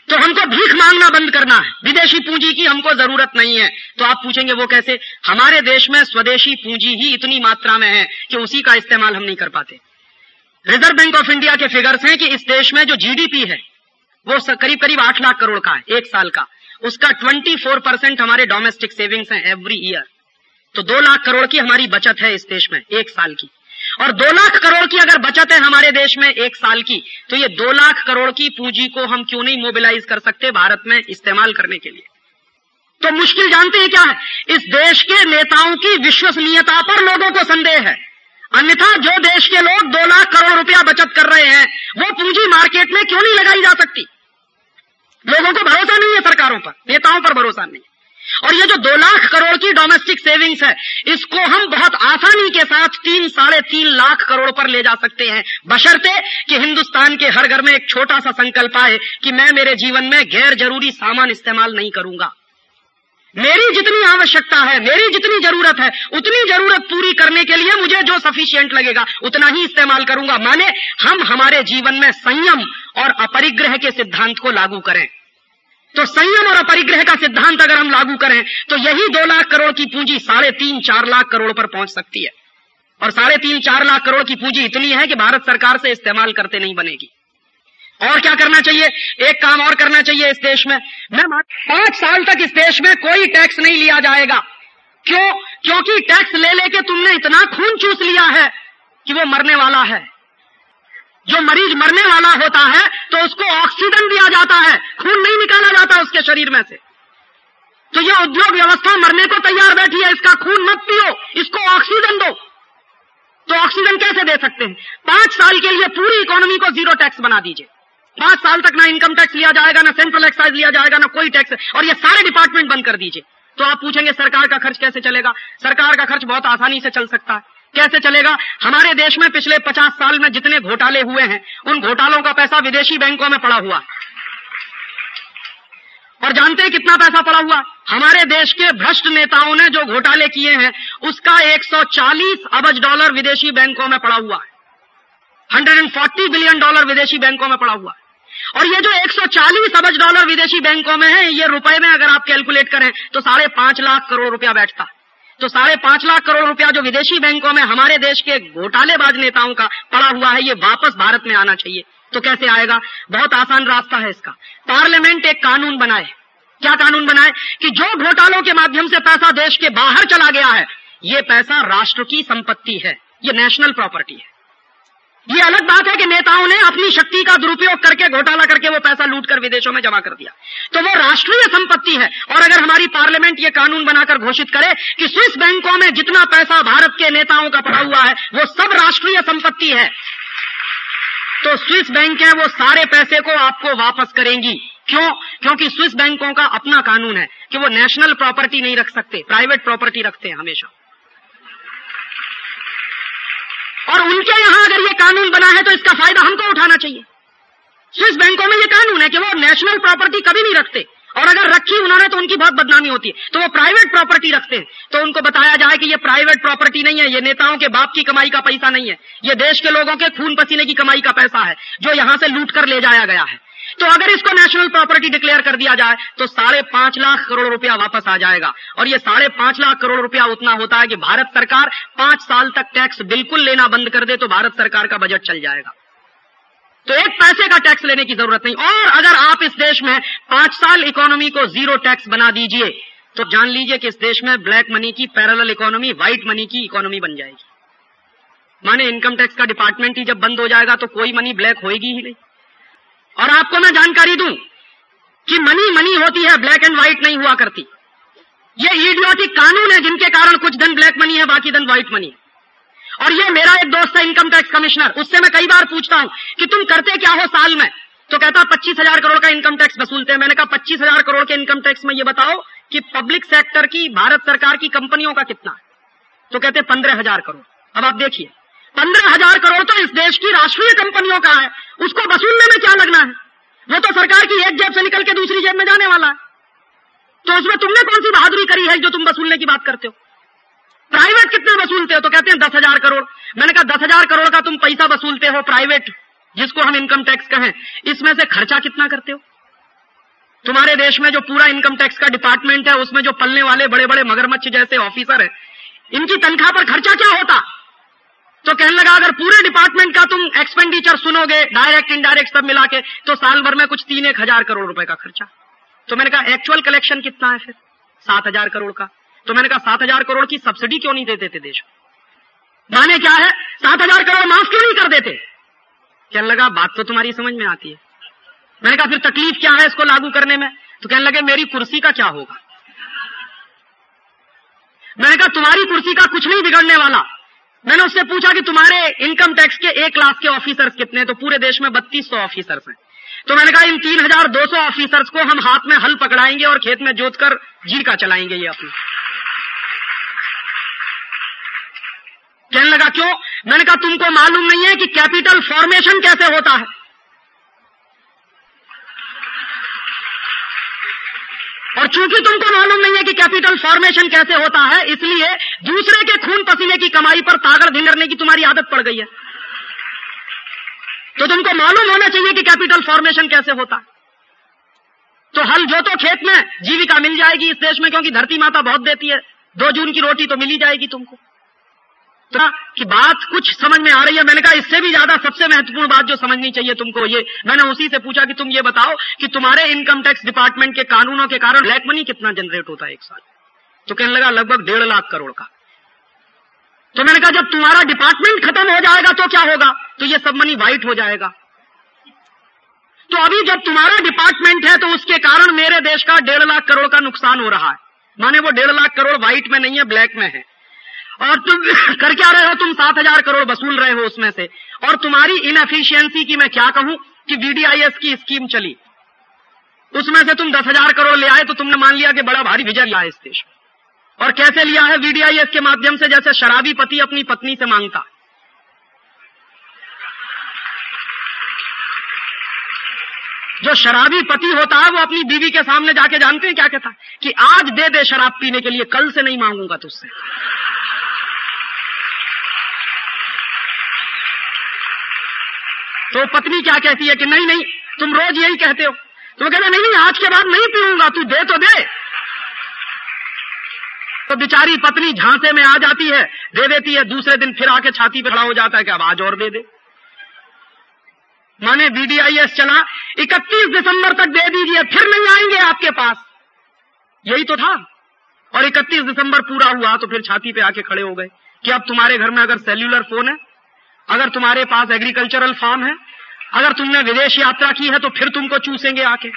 तो हमको भीख मांगना बंद करना है। विदेशी पूंजी की हमको ज़रूरत नहीं है। तो आप पूछेंगे वो कैसे? हमारे देश में स्वदेशी पूंजी ही इतनी मात्रा में है कि उसी का इस्तेमाल हम नहीं कर पाते। रिज़र्व बैंक ऑफ़ इंडिया के फिगर्स हैं कि इस देश में जो जीडीपी है, वो करीब करीब आठ लाख करोड़ का है, एक साल का। उसका 24 परसेंट हमारे डोमेस्टिक सेविंग्स हैं एवरी ईयर तो दो लाख करोड़ की हमारी बचत है इस देश में, एक साल की। और दो लाख करोड़ की अगर बचत है हमारे देश में, एक साल की तो ये दो लाख करोड़ की पूंजी को हम क्यों नहीं मोबिलाइज कर सकते भारत में इस्तेमाल करने के लिए? तो मुश्किल जानते हैं क्या है? इस देश के नेताओं की विश्वसनीयता पर लोगों को संदेह है। अन्यथा जो देश के लोग दो लाख करोड़ रुपया बचत कर रहे हैं, वो पूंजी मार्केट में क्यों नहीं लगाई जा सकती? लोगों को भरोसा नहीं है सरकारों पर, नेताओं पर भरोसा नहीं है। और ये जो दो लाख करोड़ की डोमेस्टिक सेविंग्स है, इसको हम बहुत आसानी के साथ तीन, साढ़े तीन लाख करोड़ पर ले जा सकते हैं। बशर्ते कि हिंदुस्तान के हर घर में एक छोटा सा संकल्प आए कि मैं मेरे जीवन में गैर ज़रूरी सामान इस्तेमाल नहीं करूँगा। मेरी जितनी आवश्यकता है, मेरी जितनी ज़रूरत है, उतनी ज़रूरत पूरी करने के लिए मुझे जो सफिशियंट लगेगा, उतना ही इस्तेमाल करूँगा। माने हम हमारे जीवन में संयम और अपरिग्रह के सिद्धांत को लागू करें। तो संयम और अपरिग्रह का सिद्धांत अगर हम लागू करें तो यही दो लाख करोड़ की पूंजी साढ़े तीन, चार लाख करोड़ पर पहुँच सकती है। और साढ़े तीन, चार लाख करोड़ की पूंजी इतनी है कि भारत सरकार से इस्तेमाल करते नहीं बनेगी। और क्या करना चाहिए? एक काम और करना चाहिए इस देश में। मैं पाँच साल तक इस देश में कोई टैक्स नहीं लिया जाएगा। क्यों? क्योंकि टैक्स ले लेके तुमने इतना खून चूस लिया है कि वो मरने वाला है। जो मरीज़ मरने वाला होता है तो उसको ऑक्सीजन दिया जाता है। खून नहीं निकाला जाता उसके शरीर में से। तो ये उद्योग व्यवस्था मरने को तैयार बैठी है, इसका खून मत पियो, इसको ऑक्सीजन दो। तो ऑक्सीजन कैसे दे सकते हैं? पाँच साल के लिए पूरी इकोनॉमी को ज़ीरो टैक्स बना दीजिए। पाँच साल तक ना इनकम टैक्स लिया जाएगा, ना सेंट्रल एक्साइज लिया जाएगा, ना कोई टैक्स। और ये सारे डिपार्टमेंट बंद कर दीजिए। तो आप पूछेंगे, सरकार का खर्च कैसे चलेगा? सरकार का खर्च बहुत आसानी से चल सकता है। कैसे चलेगा? हमारे देश में पिछले पचास साल में जितने घोटाले हुए हैं, उन घोटालों का पैसा विदेशी बैंकों में पड़ा हुआ। और जानते हैं कितना पैसा पड़ा हुआ? हमारे देश के भ्रष्ट नेताओं ने जो घोटाले किए हैं, उसका 140 अबज डॉलर विदेशी बैंकों में पड़ा हुआ। है 140 बिलियन डॉलर विदेशी बैंकों में पड़ा हुआ है। और ये जो 140 अबज डॉलर विदेशी बैंकों में है, ये रुपए में अगर आप कैलकुलेट करें तो साढ़े पाँच लाख करोड़ रुपया बैठता। तो साढ़े पाँच लाख करोड़ रुपया जो विदेशी बैंकों में हमारे देश के घोटालेबाज नेताओं का पड़ा हुआ है, ये वापस भारत में आना चाहिए। तो कैसे आएगा? बहुत आसान रास्ता है इसका। पार्लियामेंट एक कानून बनाए। क्या कानून बनाए? कि जो घोटालों के माध्यम से पैसा देश के बाहर चला गया है, ये पैसा राष्ट्र की संपत्ति है, ये नेशनल प्रॉपर्टी है। ये अलग बात है कि नेताओं ने अपनी शक्ति का दुरुपयोग करके घोटाला करके वो पैसा लूट कर विदेशों में जमा कर दिया। तो वो राष्ट्रीय संपत्ति है और अगर हमारी पार्लियामेंट ये कानून बनाकर घोषित करे कि स्विस बैंकों में जितना पैसा भारत के नेताओं का पड़ा हुआ है, वो सब राष्ट्रीय संपत्ति है। तो स्विस बैंक है, वो सारे पैसे को आपको वापस करेंगी। क्यों? क्योंकि स्विस बैंकों का अपना कानून है कि वो नेशनल प्रॉपर्टी नहीं रख सकते, प्राइवेट प्रॉपर्टी रखते हैं हमेशा। और उनके यहाँ अगर ये कानून बना है तो इसका फ़ायदा हमको उठाना चाहिए। स्विस बैंकों में ये कानून है कि वो नेशनल प्रॉपर्टी कभी नहीं रखते। और अगर रखी उन्होंने तो उनकी बहुत बदनामी होती है। तो वो प्राइवेट प्रॉपर्टी रखते हैं। तो उनको बताया जाए कि ये प्राइवेट प्रॉपर्टी नहीं है, ये नेताओं के बाप की कमाई का पैसा नहीं है। ये देश के लोगों के खून पसीने की कमाई का पैसा है, जो यहाँ से लूट कर ले जाया गया है। तो अगर इसको नेशनल प्रॉपर्टी डिक्लेयर कर दिया जाए तो साढ़े पाँच लाख करोड़ रुपया वापस आ जाएगा। और ये साढ़े पाँच लाख करोड़ रुपया उतना होता है कि भारत सरकार पाँच साल तक टैक्स बिल्कुल लेना बंद कर दे तो भारत सरकार का बजट चल जाएगा। तो एक पैसे का टैक्स लेने की ज़रूरत नहीं। और अगर आप इस देश में पाँच साल इकोनॉमी को ज़ीरो टैक्स बना दीजिए तो जान लीजिए कि इस देश में ब्लैक मनी की पैरेलल इकोनॉमी व्हाइट मनी की इकोनॉमी बन जाएगी। माने इनकम टैक्स का डिपार्टमेंट ही जब बंद हो जाएगा तो कोई मनी ब्लैक होएगी ही नहीं। और आपको मैं जानकारी दूँ कि मनी मनी होती है ब्लैक एंड व्हाइट नहीं हुआ करती। ये ईडियोटिक कानून है जिनके कारण कुछ धन ब्लैक मनी है, बाकी धन व्हाइट मनी है। और ये मेरा एक दोस्त है इनकम टैक्स कमिश्नर उससे मैं कई बार पूछता हूँ कि तुम करते क्या हो साल में? तो कहता, पच्चीस हज़ार करोड़ का इनकम टैक्स वसूलते हैं। मैंने कहा, पच्चीस हज़ार करोड़ के इनकम टैक्स में ये बताओ कि पब्लिक सेक्टर की, भारत सरकार की कंपनियों का कितना है? तो कहते, पंद्रह हज़ार करोड़। अब आप देखिए। पंद्रह हज़ार करोड़ तो इस देश की राष्ट्रीय कंपनियों का है। उसको वसूलने में क्या लगना है? वो तो सरकार की एक जेब से निकल के दूसरी जेब में जाने वाला है। तो उसमें तुमने कौन सी बहादुरी करी है जो तुम वसूलने की बात करते हो? प्राइवेट कितना वसूलते हो? तो कहते हैं दस हज़ार करोड़। मैंने कहा, दस हज़ार करोड़ का तुम पैसा वसूलते हो प्राइवेट जिसको हम इनकम टैक्स कहें। इसमें से खर्चा कितना करते हो? तुम्हारे देश में जो पूरा इनकम टैक्स का डिपार्टमेंट है, उसमें जो पलने वाले बड़े बड़े मगरमच्छ जैसे ऑफिसर है, इनकी तनख्वाह पर खर्चा क्या होता? तो कहने लगा, अगर पूरे डिपार्टमेंट का तुम एक्सपेंडिचर सुनोगे डायरेक्ट इनडायरेक्ट सब मिला के तो साल भर में कुछ तीन एक हज़ार करोड़ रुपए का खर्चा। तो मैंने कहा एक्चुअल कलेक्शन कितना है फिर? सात हज़ार करोड़ का। तो मैंने कहा, सात हज़ार करोड़ की सब्सिडी क्यों नहीं देते थे देश? माने क्या है? सात हज़ार करोड़ माफ़ क्यों नहीं कर देते? कहने लगा, बात तो तुम्हारी समझ में आती है। मैंने कहा, फिर तकलीफ़ क्या है इसको लागू करने में? तो कहने लगे, मेरी कुर्सी का क्या होगा? मैंने कहा, तुम्हारी कुर्सी का कुछ नहीं बिगड़ने वाला। मैंने उससे पूछा कि तुम्हारे इनकम टैक्स के एक लाख के ऑफिसर्स कितने तो पूरे देश में बत्तीस सौ ऑफिसर्स हैं। तो मैंने कहा, इन तीन हज़ार दो सौ ऑफिसर्स को हम हाथ में हल पकड़ाएँगे और खेत में जोत कर जीका चलाएँगे ये अपनी। कहने लगा, क्यों? मैंने कहा, तुमको मालूम नहीं है कि कैपिटल फॉर्मेशन कैसे होता है? और चूँकि तुमको मालूम नहीं है कि कैपिटल फॉर्मेशन कैसे होता है, इसलिए दूसरे के खून पसीने की कमाई पर तागड़ धिंगरने की तुम्हारी आदत पड़ गई है। तो तुमको मालूम होना चाहिए कि कैपिटल फॉर्मेशन कैसे होता है। तो हल जो तो खेत में जीविका मिल जाएगी इस देश में, क्योंकि धरती माता बहुत देती है। दो जून की रोटी तो मिली जाएगी तुमको। कि बात कुछ समझ में आ रही है। मैंने कहा, इससे भी ज़्यादा सबसे महत्वपूर्ण बात जो समझनी चाहिए तुमको ये। मैंने उसी से पूछा कि तुम ये बताओ कि तुम्हारे इनकम टैक्स डिपार्टमेंट के कानूनों के कारण ब्लैक मनी कितना जनरेट होता है एक साल? तो कहने लगा, लगभग डेढ़ लाख करोड़ का। तो मैंने कहा, जब तुम्हारा डिपार्टमेंट खत्म हो जाएगा तो क्या होगा? तो ये सब मनी व्हाइट हो जाएगा। तो अभी जब तुम्हारा डिपार्टमेंट है तो उसके कारण मेरे देश का डेढ़ लाख करोड़ का नुकसान हो रहा है। माने वो डेढ़ लाख करोड़ व्हाइट में नहीं है ब्लैक में है। और तुम कर क्या रहे हो? तुम सात हज़ार करोड़ वसूल रहे हो उसमें से। और तुम्हारी इनएफिशियंसी की मैं क्या कहूँ कि वीडीआईएस की स्कीम चली। उसमें से तुम दस हज़ार करोड़ ले आए तो तुमने मान लिया कि बड़ा भारी विजय लिया इस देश में। और कैसे लिया है? वीडीआईएस के माध्यम से जैसे शराबी पति अपनी पत्नी से माँगता। जो शराबी पति होता है, वो अपनी बीवी के सामने जाके जानते हैं क्या कहता है कि आज दे दे शराब पीने के लिए, कल से नहीं मांगूँगा तुझसे। तो पत्नी क्या कहती है कि नहीं नहीं, तुम रोज यही कहते हो। तो वो कहते नहीं नहीं, आज के बाद नहीं पीऊँगा, तू दे तो दे। तो बेचारी पत्नी झांसे में आ जाती है, दे देती है, दूसरे दिन फिर आके छाती पे खड़ा हो जाता है कि अब आज और दे दे। माने बीडीआईएस चला 31 दिसंबर तक दे दीजिए, फिर नहीं आएँगे आपके पास। यही तो था। और 31 दिसंबर पूरा हुआ तो फिर छाती पे आके खड़े हो गए कि अब तुम्हारे घर में अगर सेल्यूलर फ़ोन है अगर तुम्हारे पास एग्रीकल्चरल फार्म है, अगर तुमने विदेश यात्रा की है तो फिर तुमको चूसेंगे आके।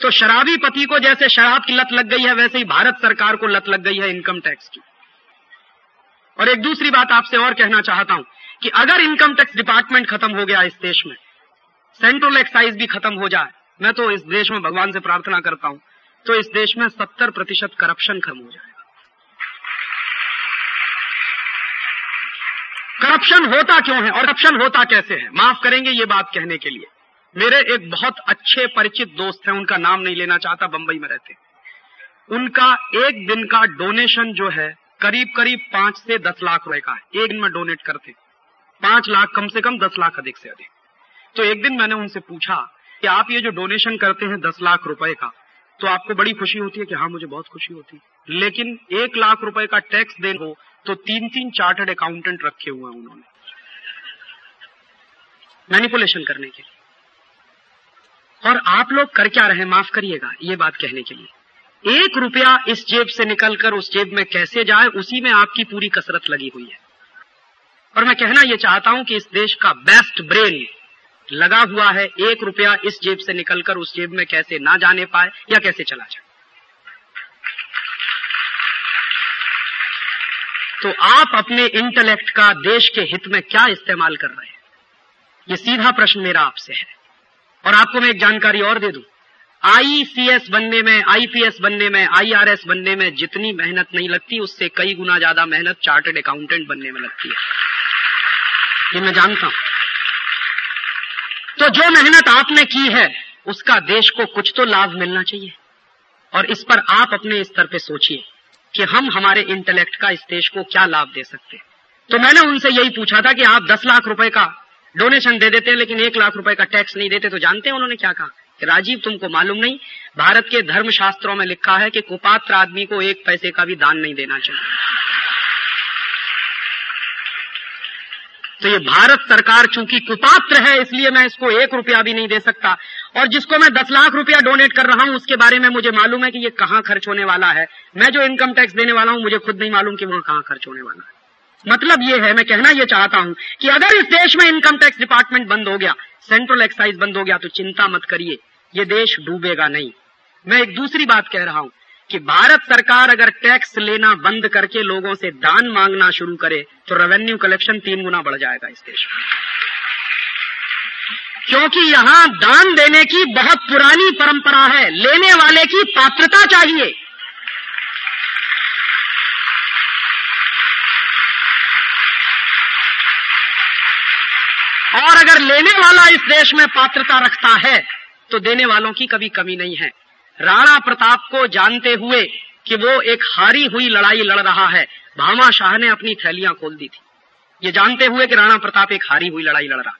तो शराबी पति को जैसे शराब की लत लग गई है, वैसे ही भारत सरकार को लत लग गई है इनकम टैक्स की। और एक दूसरी बात आपसे और कहना चाहता हूँ कि अगर इनकम टैक्स डिपार्टमेंट खत्म हो गया इस देश में सेंट्रल एक्साइज भी खत्म हो जाए, मैं तो इस देश में भगवान से प्रार्थना करता हूँ तो इस देश में सत्तर प्रतिशत करप्शन खत्म हो जाएगा करप्शन होता क्यों है और करप्शन होता कैसे है? माफ़ करेंगे ये बात कहने के लिए। मेरे एक बहुत अच्छे परिचित दोस्त हैं, उनका नाम नहीं लेना चाहता, बंबई में रहते उनका एक दिन का डोनेशन जो है, करीब करीब पाँच से दस लाख रुपए का है। एक दिन में डोनेट करते पाँच लाख, कम से कम दस लाख अधिक से अधिक। तो एक दिन मैंने उनसे पूछा कि आप ये जो डोनेशन करते हैं दस लाख रुपए का तो आपको बड़ी खुशी होती है कि हाँ मुझे बहुत खुशी होती है। लेकिन एक लाख रुपए का टैक्स दे हो तो तीन तीन चार्टर्ड अकाउंटेंट रखे हुए हैं उन्होंने। मैनिपुलेशन करने के लिए। और आप लोग कर क्या रहे माफ़ करिएगा, ये बात कहने के लिए। एक रुपया इस जेब से निकलकर उस जेब में कैसे जाए, उसी में आपकी पूरी कसरत लगी हुई है। और मैं कहना यह चाहता हूँ कि इस देश का बेस्ट ब्रेन लगा हुआ है, एक रुपया इस जेब से निकलकर उस जेब में कैसे ना जाने पाए या कैसे चला जाए। तो आप अपने इंटेलेक्ट का देश के हित में क्या इस्तेमाल कर रहे हैं? ये सीधा प्रश्न मेरा आपसे है। और आपको मैं एक जानकारी और दे दूँ। आईसीएस बनने में आईपीएस बनने में आईआरएस बनने में जितनी मेहनत नहीं लगती, उससे कई गुना ज़्यादा मेहनत चार्टर्ड अकाउंटेंट बनने में लगती है। ये मैं जानता हूँ। तो जो मेहनत आपने की है, उसका देश को कुछ तो लाभ मिलना चाहिए। और इस पर आप अपने स्तर पे सोचिए। कि हम हमारे इंटेलेक्ट का इस देश को क्या लाभ दे सकते हैं। तो मैंने उनसे यही पूछा था कि आप दस लाख रुपए का डोनेशन दे देते हैं, लेकिन एक लाख रुपए का टैक्स नहीं देते तो जानते हैं उन्होंने क्या कहा? कि राजीव, तुमको मालूम नहीं, भारत के धर्म शास्त्रों में लिखा है कि कुपात्र आदमी को एक पैसे का भी दान नहीं देना चाहिए। तो ये भारत सरकार चूँकि कुपात्र है, इसलिए मैं इसको एक रुपया भी नहीं दे सकता। और जिसको मैं दस लाख रुपया डोनेट कर रहा हूँ, उसके बारे में मुझे मालूम है कि ये कहाँ खर्च होने वाला है। मैं जो इनकम टैक्स देने वाला हूँ, मुझे खुद नहीं मालूम कि वहाँ कहाँ खर्च होने वाला है। मतलब ये है, मैं कहना ये चाहता हूँ कि अगर इस देश में इनकम टैक्स डिपार्टमेंट बंद हो गया सेंट्रल एक्साइज बंद हो गया तो चिंता मत करिए, ये देश डूबेगा नहीं। मैं एक दूसरी बात कह रहा हूँ कि भारत सरकार अगर टैक्स लेना बंद करके लोगों से दान मांगना शुरू करे तो रेवेन्यू कलेक्शन तीन गुना बढ़ जाएगा इस देश में। क्योंकि यहाँ दान देने की बहुत पुरानी परंपरा है। लेने वाले की पात्रता चाहिए। और अगर लेने वाला इस देश में पात्रता रखता है तो देने वालों की कभी कमी नहीं है। राणा प्रताप को जानते हुए कि वो एक हारी हुई लड़ाई लड़ रहा है, भामा शाह ने अपनी थैलियाँ खोल दी थी। ये जानते हुए कि राणा प्रताप एक हारी हुई लड़ाई लड़ रहा।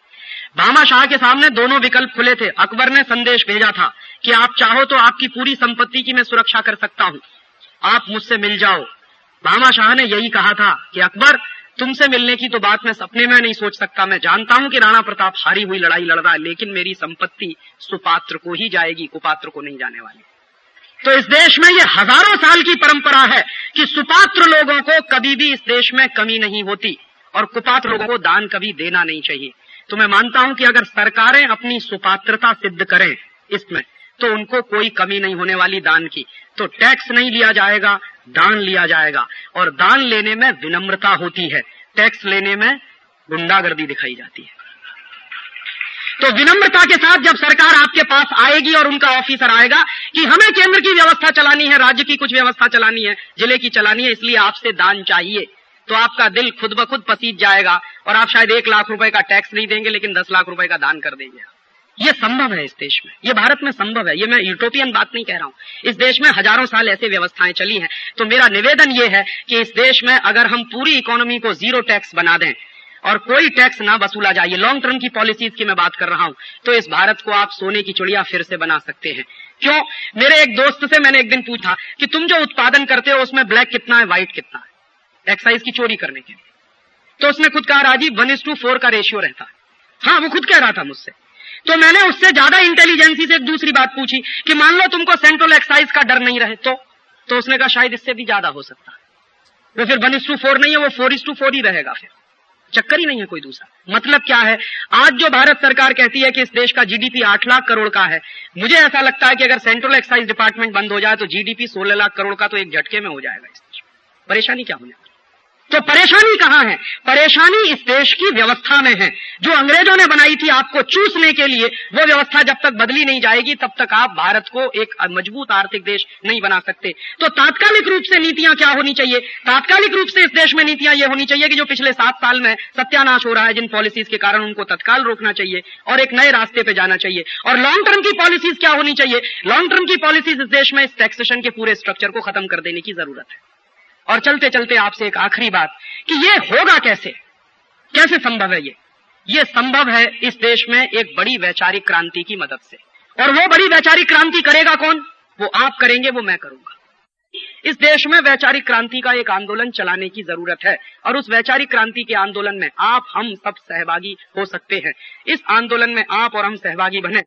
भामा शाह के सामने दोनों विकल्प खुले थे। अकबर ने संदेश भेजा था कि आप चाहो तो आपकी पूरी संपत्ति की मैं सुरक्षा कर सकता हूँ। आप मुझसे मिल जाओ। भामा शाह ने यही कहा था कि, अकबर, तुमसे मिलने की तो बात मैं सपने में नहीं सोच सकता। मैं जानता हूँ कि राणा प्रताप हारी हुई लड़ाई लड़ रहा है, लेकिन मेरी संपत्ति सुपात्र को ही जाएगी, कुपात्र को नहीं जाने वाली। तो इस देश में ये हज़ारों साल की परंपरा है कि सुपात्र लोगों को कभी भी इस देश में कमी नहीं होती और कुपात्र लोगों को दान कभी देना नहीं चाहिए। तो मैं मानता हूँ कि अगर सरकारें अपनी सुपात्रता सिद्ध करें इसमें तो उनको कोई कमी नहीं होने वाली दान की। तो टैक्स नहीं लिया जाएगा, दान लिया जाएगा। और दान लेने में विनम्रता होती है। टैक्स लेने में गुंडागर्दी दिखाई जाती है। तो विनम्रता के साथ जब सरकार आपके पास आएगी और उनका ऑफिसर आएगा कि हमें केंद्र की व्यवस्था चलानी है, राज्य की कुछ व्यवस्था चलानी है, ज़िले की चलानी है, इसलिए आपसे दान चाहिए। तो आपका दिल खुद ब खुद पसीज जाएगा और आप शायद एक लाख रुपए का टैक्स नहीं देंगे, लेकिन दस लाख रुपए का दान कर देंगे ये संभव है इस देश में। ये भारत में संभव है। ये मैं यूटोपियन बात नहीं कह रहा हूँ। इस देश में हज़ारों साल ऐसे व्यवस्थाएँ चली हैं। तो मेरा निवेदन ये है कि इस देश में अगर हम पूरी इकोनॉमी को ज़ीरो टैक्स बना दें और कोई टैक्स ना वसूला जाए लॉन्ग टर्म की पॉलिसीज़ की मैं बात कर रहा हूँ तो इस भारत को आप सोने की चिड़िया फिर से बना सकते हैं। क्यों? मेरे एक दोस्त से मैंने एक दिन पूछा कि तुम जो उत्पादन करते हो, उसमें ब्लैक कितना है व्हाइट कितना है? एक्साइज की चोरी करने के लिए। तो उसने खुद कहा, Rajiv one is to four का रेशियो रहता है। हाँ वो खुद कह रहा था मुझसे। तो मैंने उससे ज़्यादा इंटेलिजेंसी से एक दूसरी बात पूछी कि मान लो तुमको सेंट्रल एक्साइज का डर नहीं रहे तो? तो उसने कहा, शायद इससे भी ज़्यादा हो सकता है। वो फिर वन इज़ टू फोर नहीं है, वो फोर इज़ टू फोर ही रहेगा फिर। चक्कर ही नहीं है कोई दूसरा। मतलब क्या है? आज जो भारत सरकार कहती है कि इस देश का जीडीपी आठ लाख करोड़ का है, मुझे ऐसा लगता है कि अगर सेंट्रल एक्साइज डिपार्टमेंट बंद हो जाए तो जीडीपी सोलह लाख करोड़ का तो एक झटके में हो जाएगा इस देश परेशानी क्या होने तो परेशानी कहाँ है? परेशानी इस देश की व्यवस्था में है। जो अंग्रेज़ों ने बनाई थी आपको चूसने के लिए, वो व्यवस्था जब तक बदली नहीं जाएगी, तब तक आप भारत को एक मज़बूत आर्थिक देश नहीं बना सकते। तो तात्कालिक रूप से नीतियाँ क्या होनी चाहिए? तात्कालिक रूप से इस देश में नीतियाँ ये होनी चाहिए कि जो पिछले सात साल में सत्यानाश हो रहा है, जिन पॉलिसीज़ के कारण उनको तत्काल रोकना चाहिए और एक नए रास्ते पे जाना चाहिए। और लॉन्ग टर्म की पॉलिसीज़ क्या होनी चाहिए? लॉन्ग टर्म की पॉलिसीज़ इस देश में इस टैक्सेशन के पूरे स्ट्रक्चर को खत्म कर देने की ज़रूरत है। और चलते चलते आपसे एक आखिरी बात कि ये होगा कैसे? कैसे संभव है ये? ये संभव है इस देश में एक बड़ी वैचारिक क्रांति की मदद से। और वो बड़ी वैचारिक क्रांति करेगा कौन? वो आप करेंगे, वो मैं करूँगा। इस देश में वैचारिक क्रांति का एक आंदोलन चलाने की ज़रूरत है और उस वैचारिक क्रांति के आंदोलन में आप, हम सब सहभागी हो सकते हैं। इस आंदोलन में आप और हम सहभागी बने।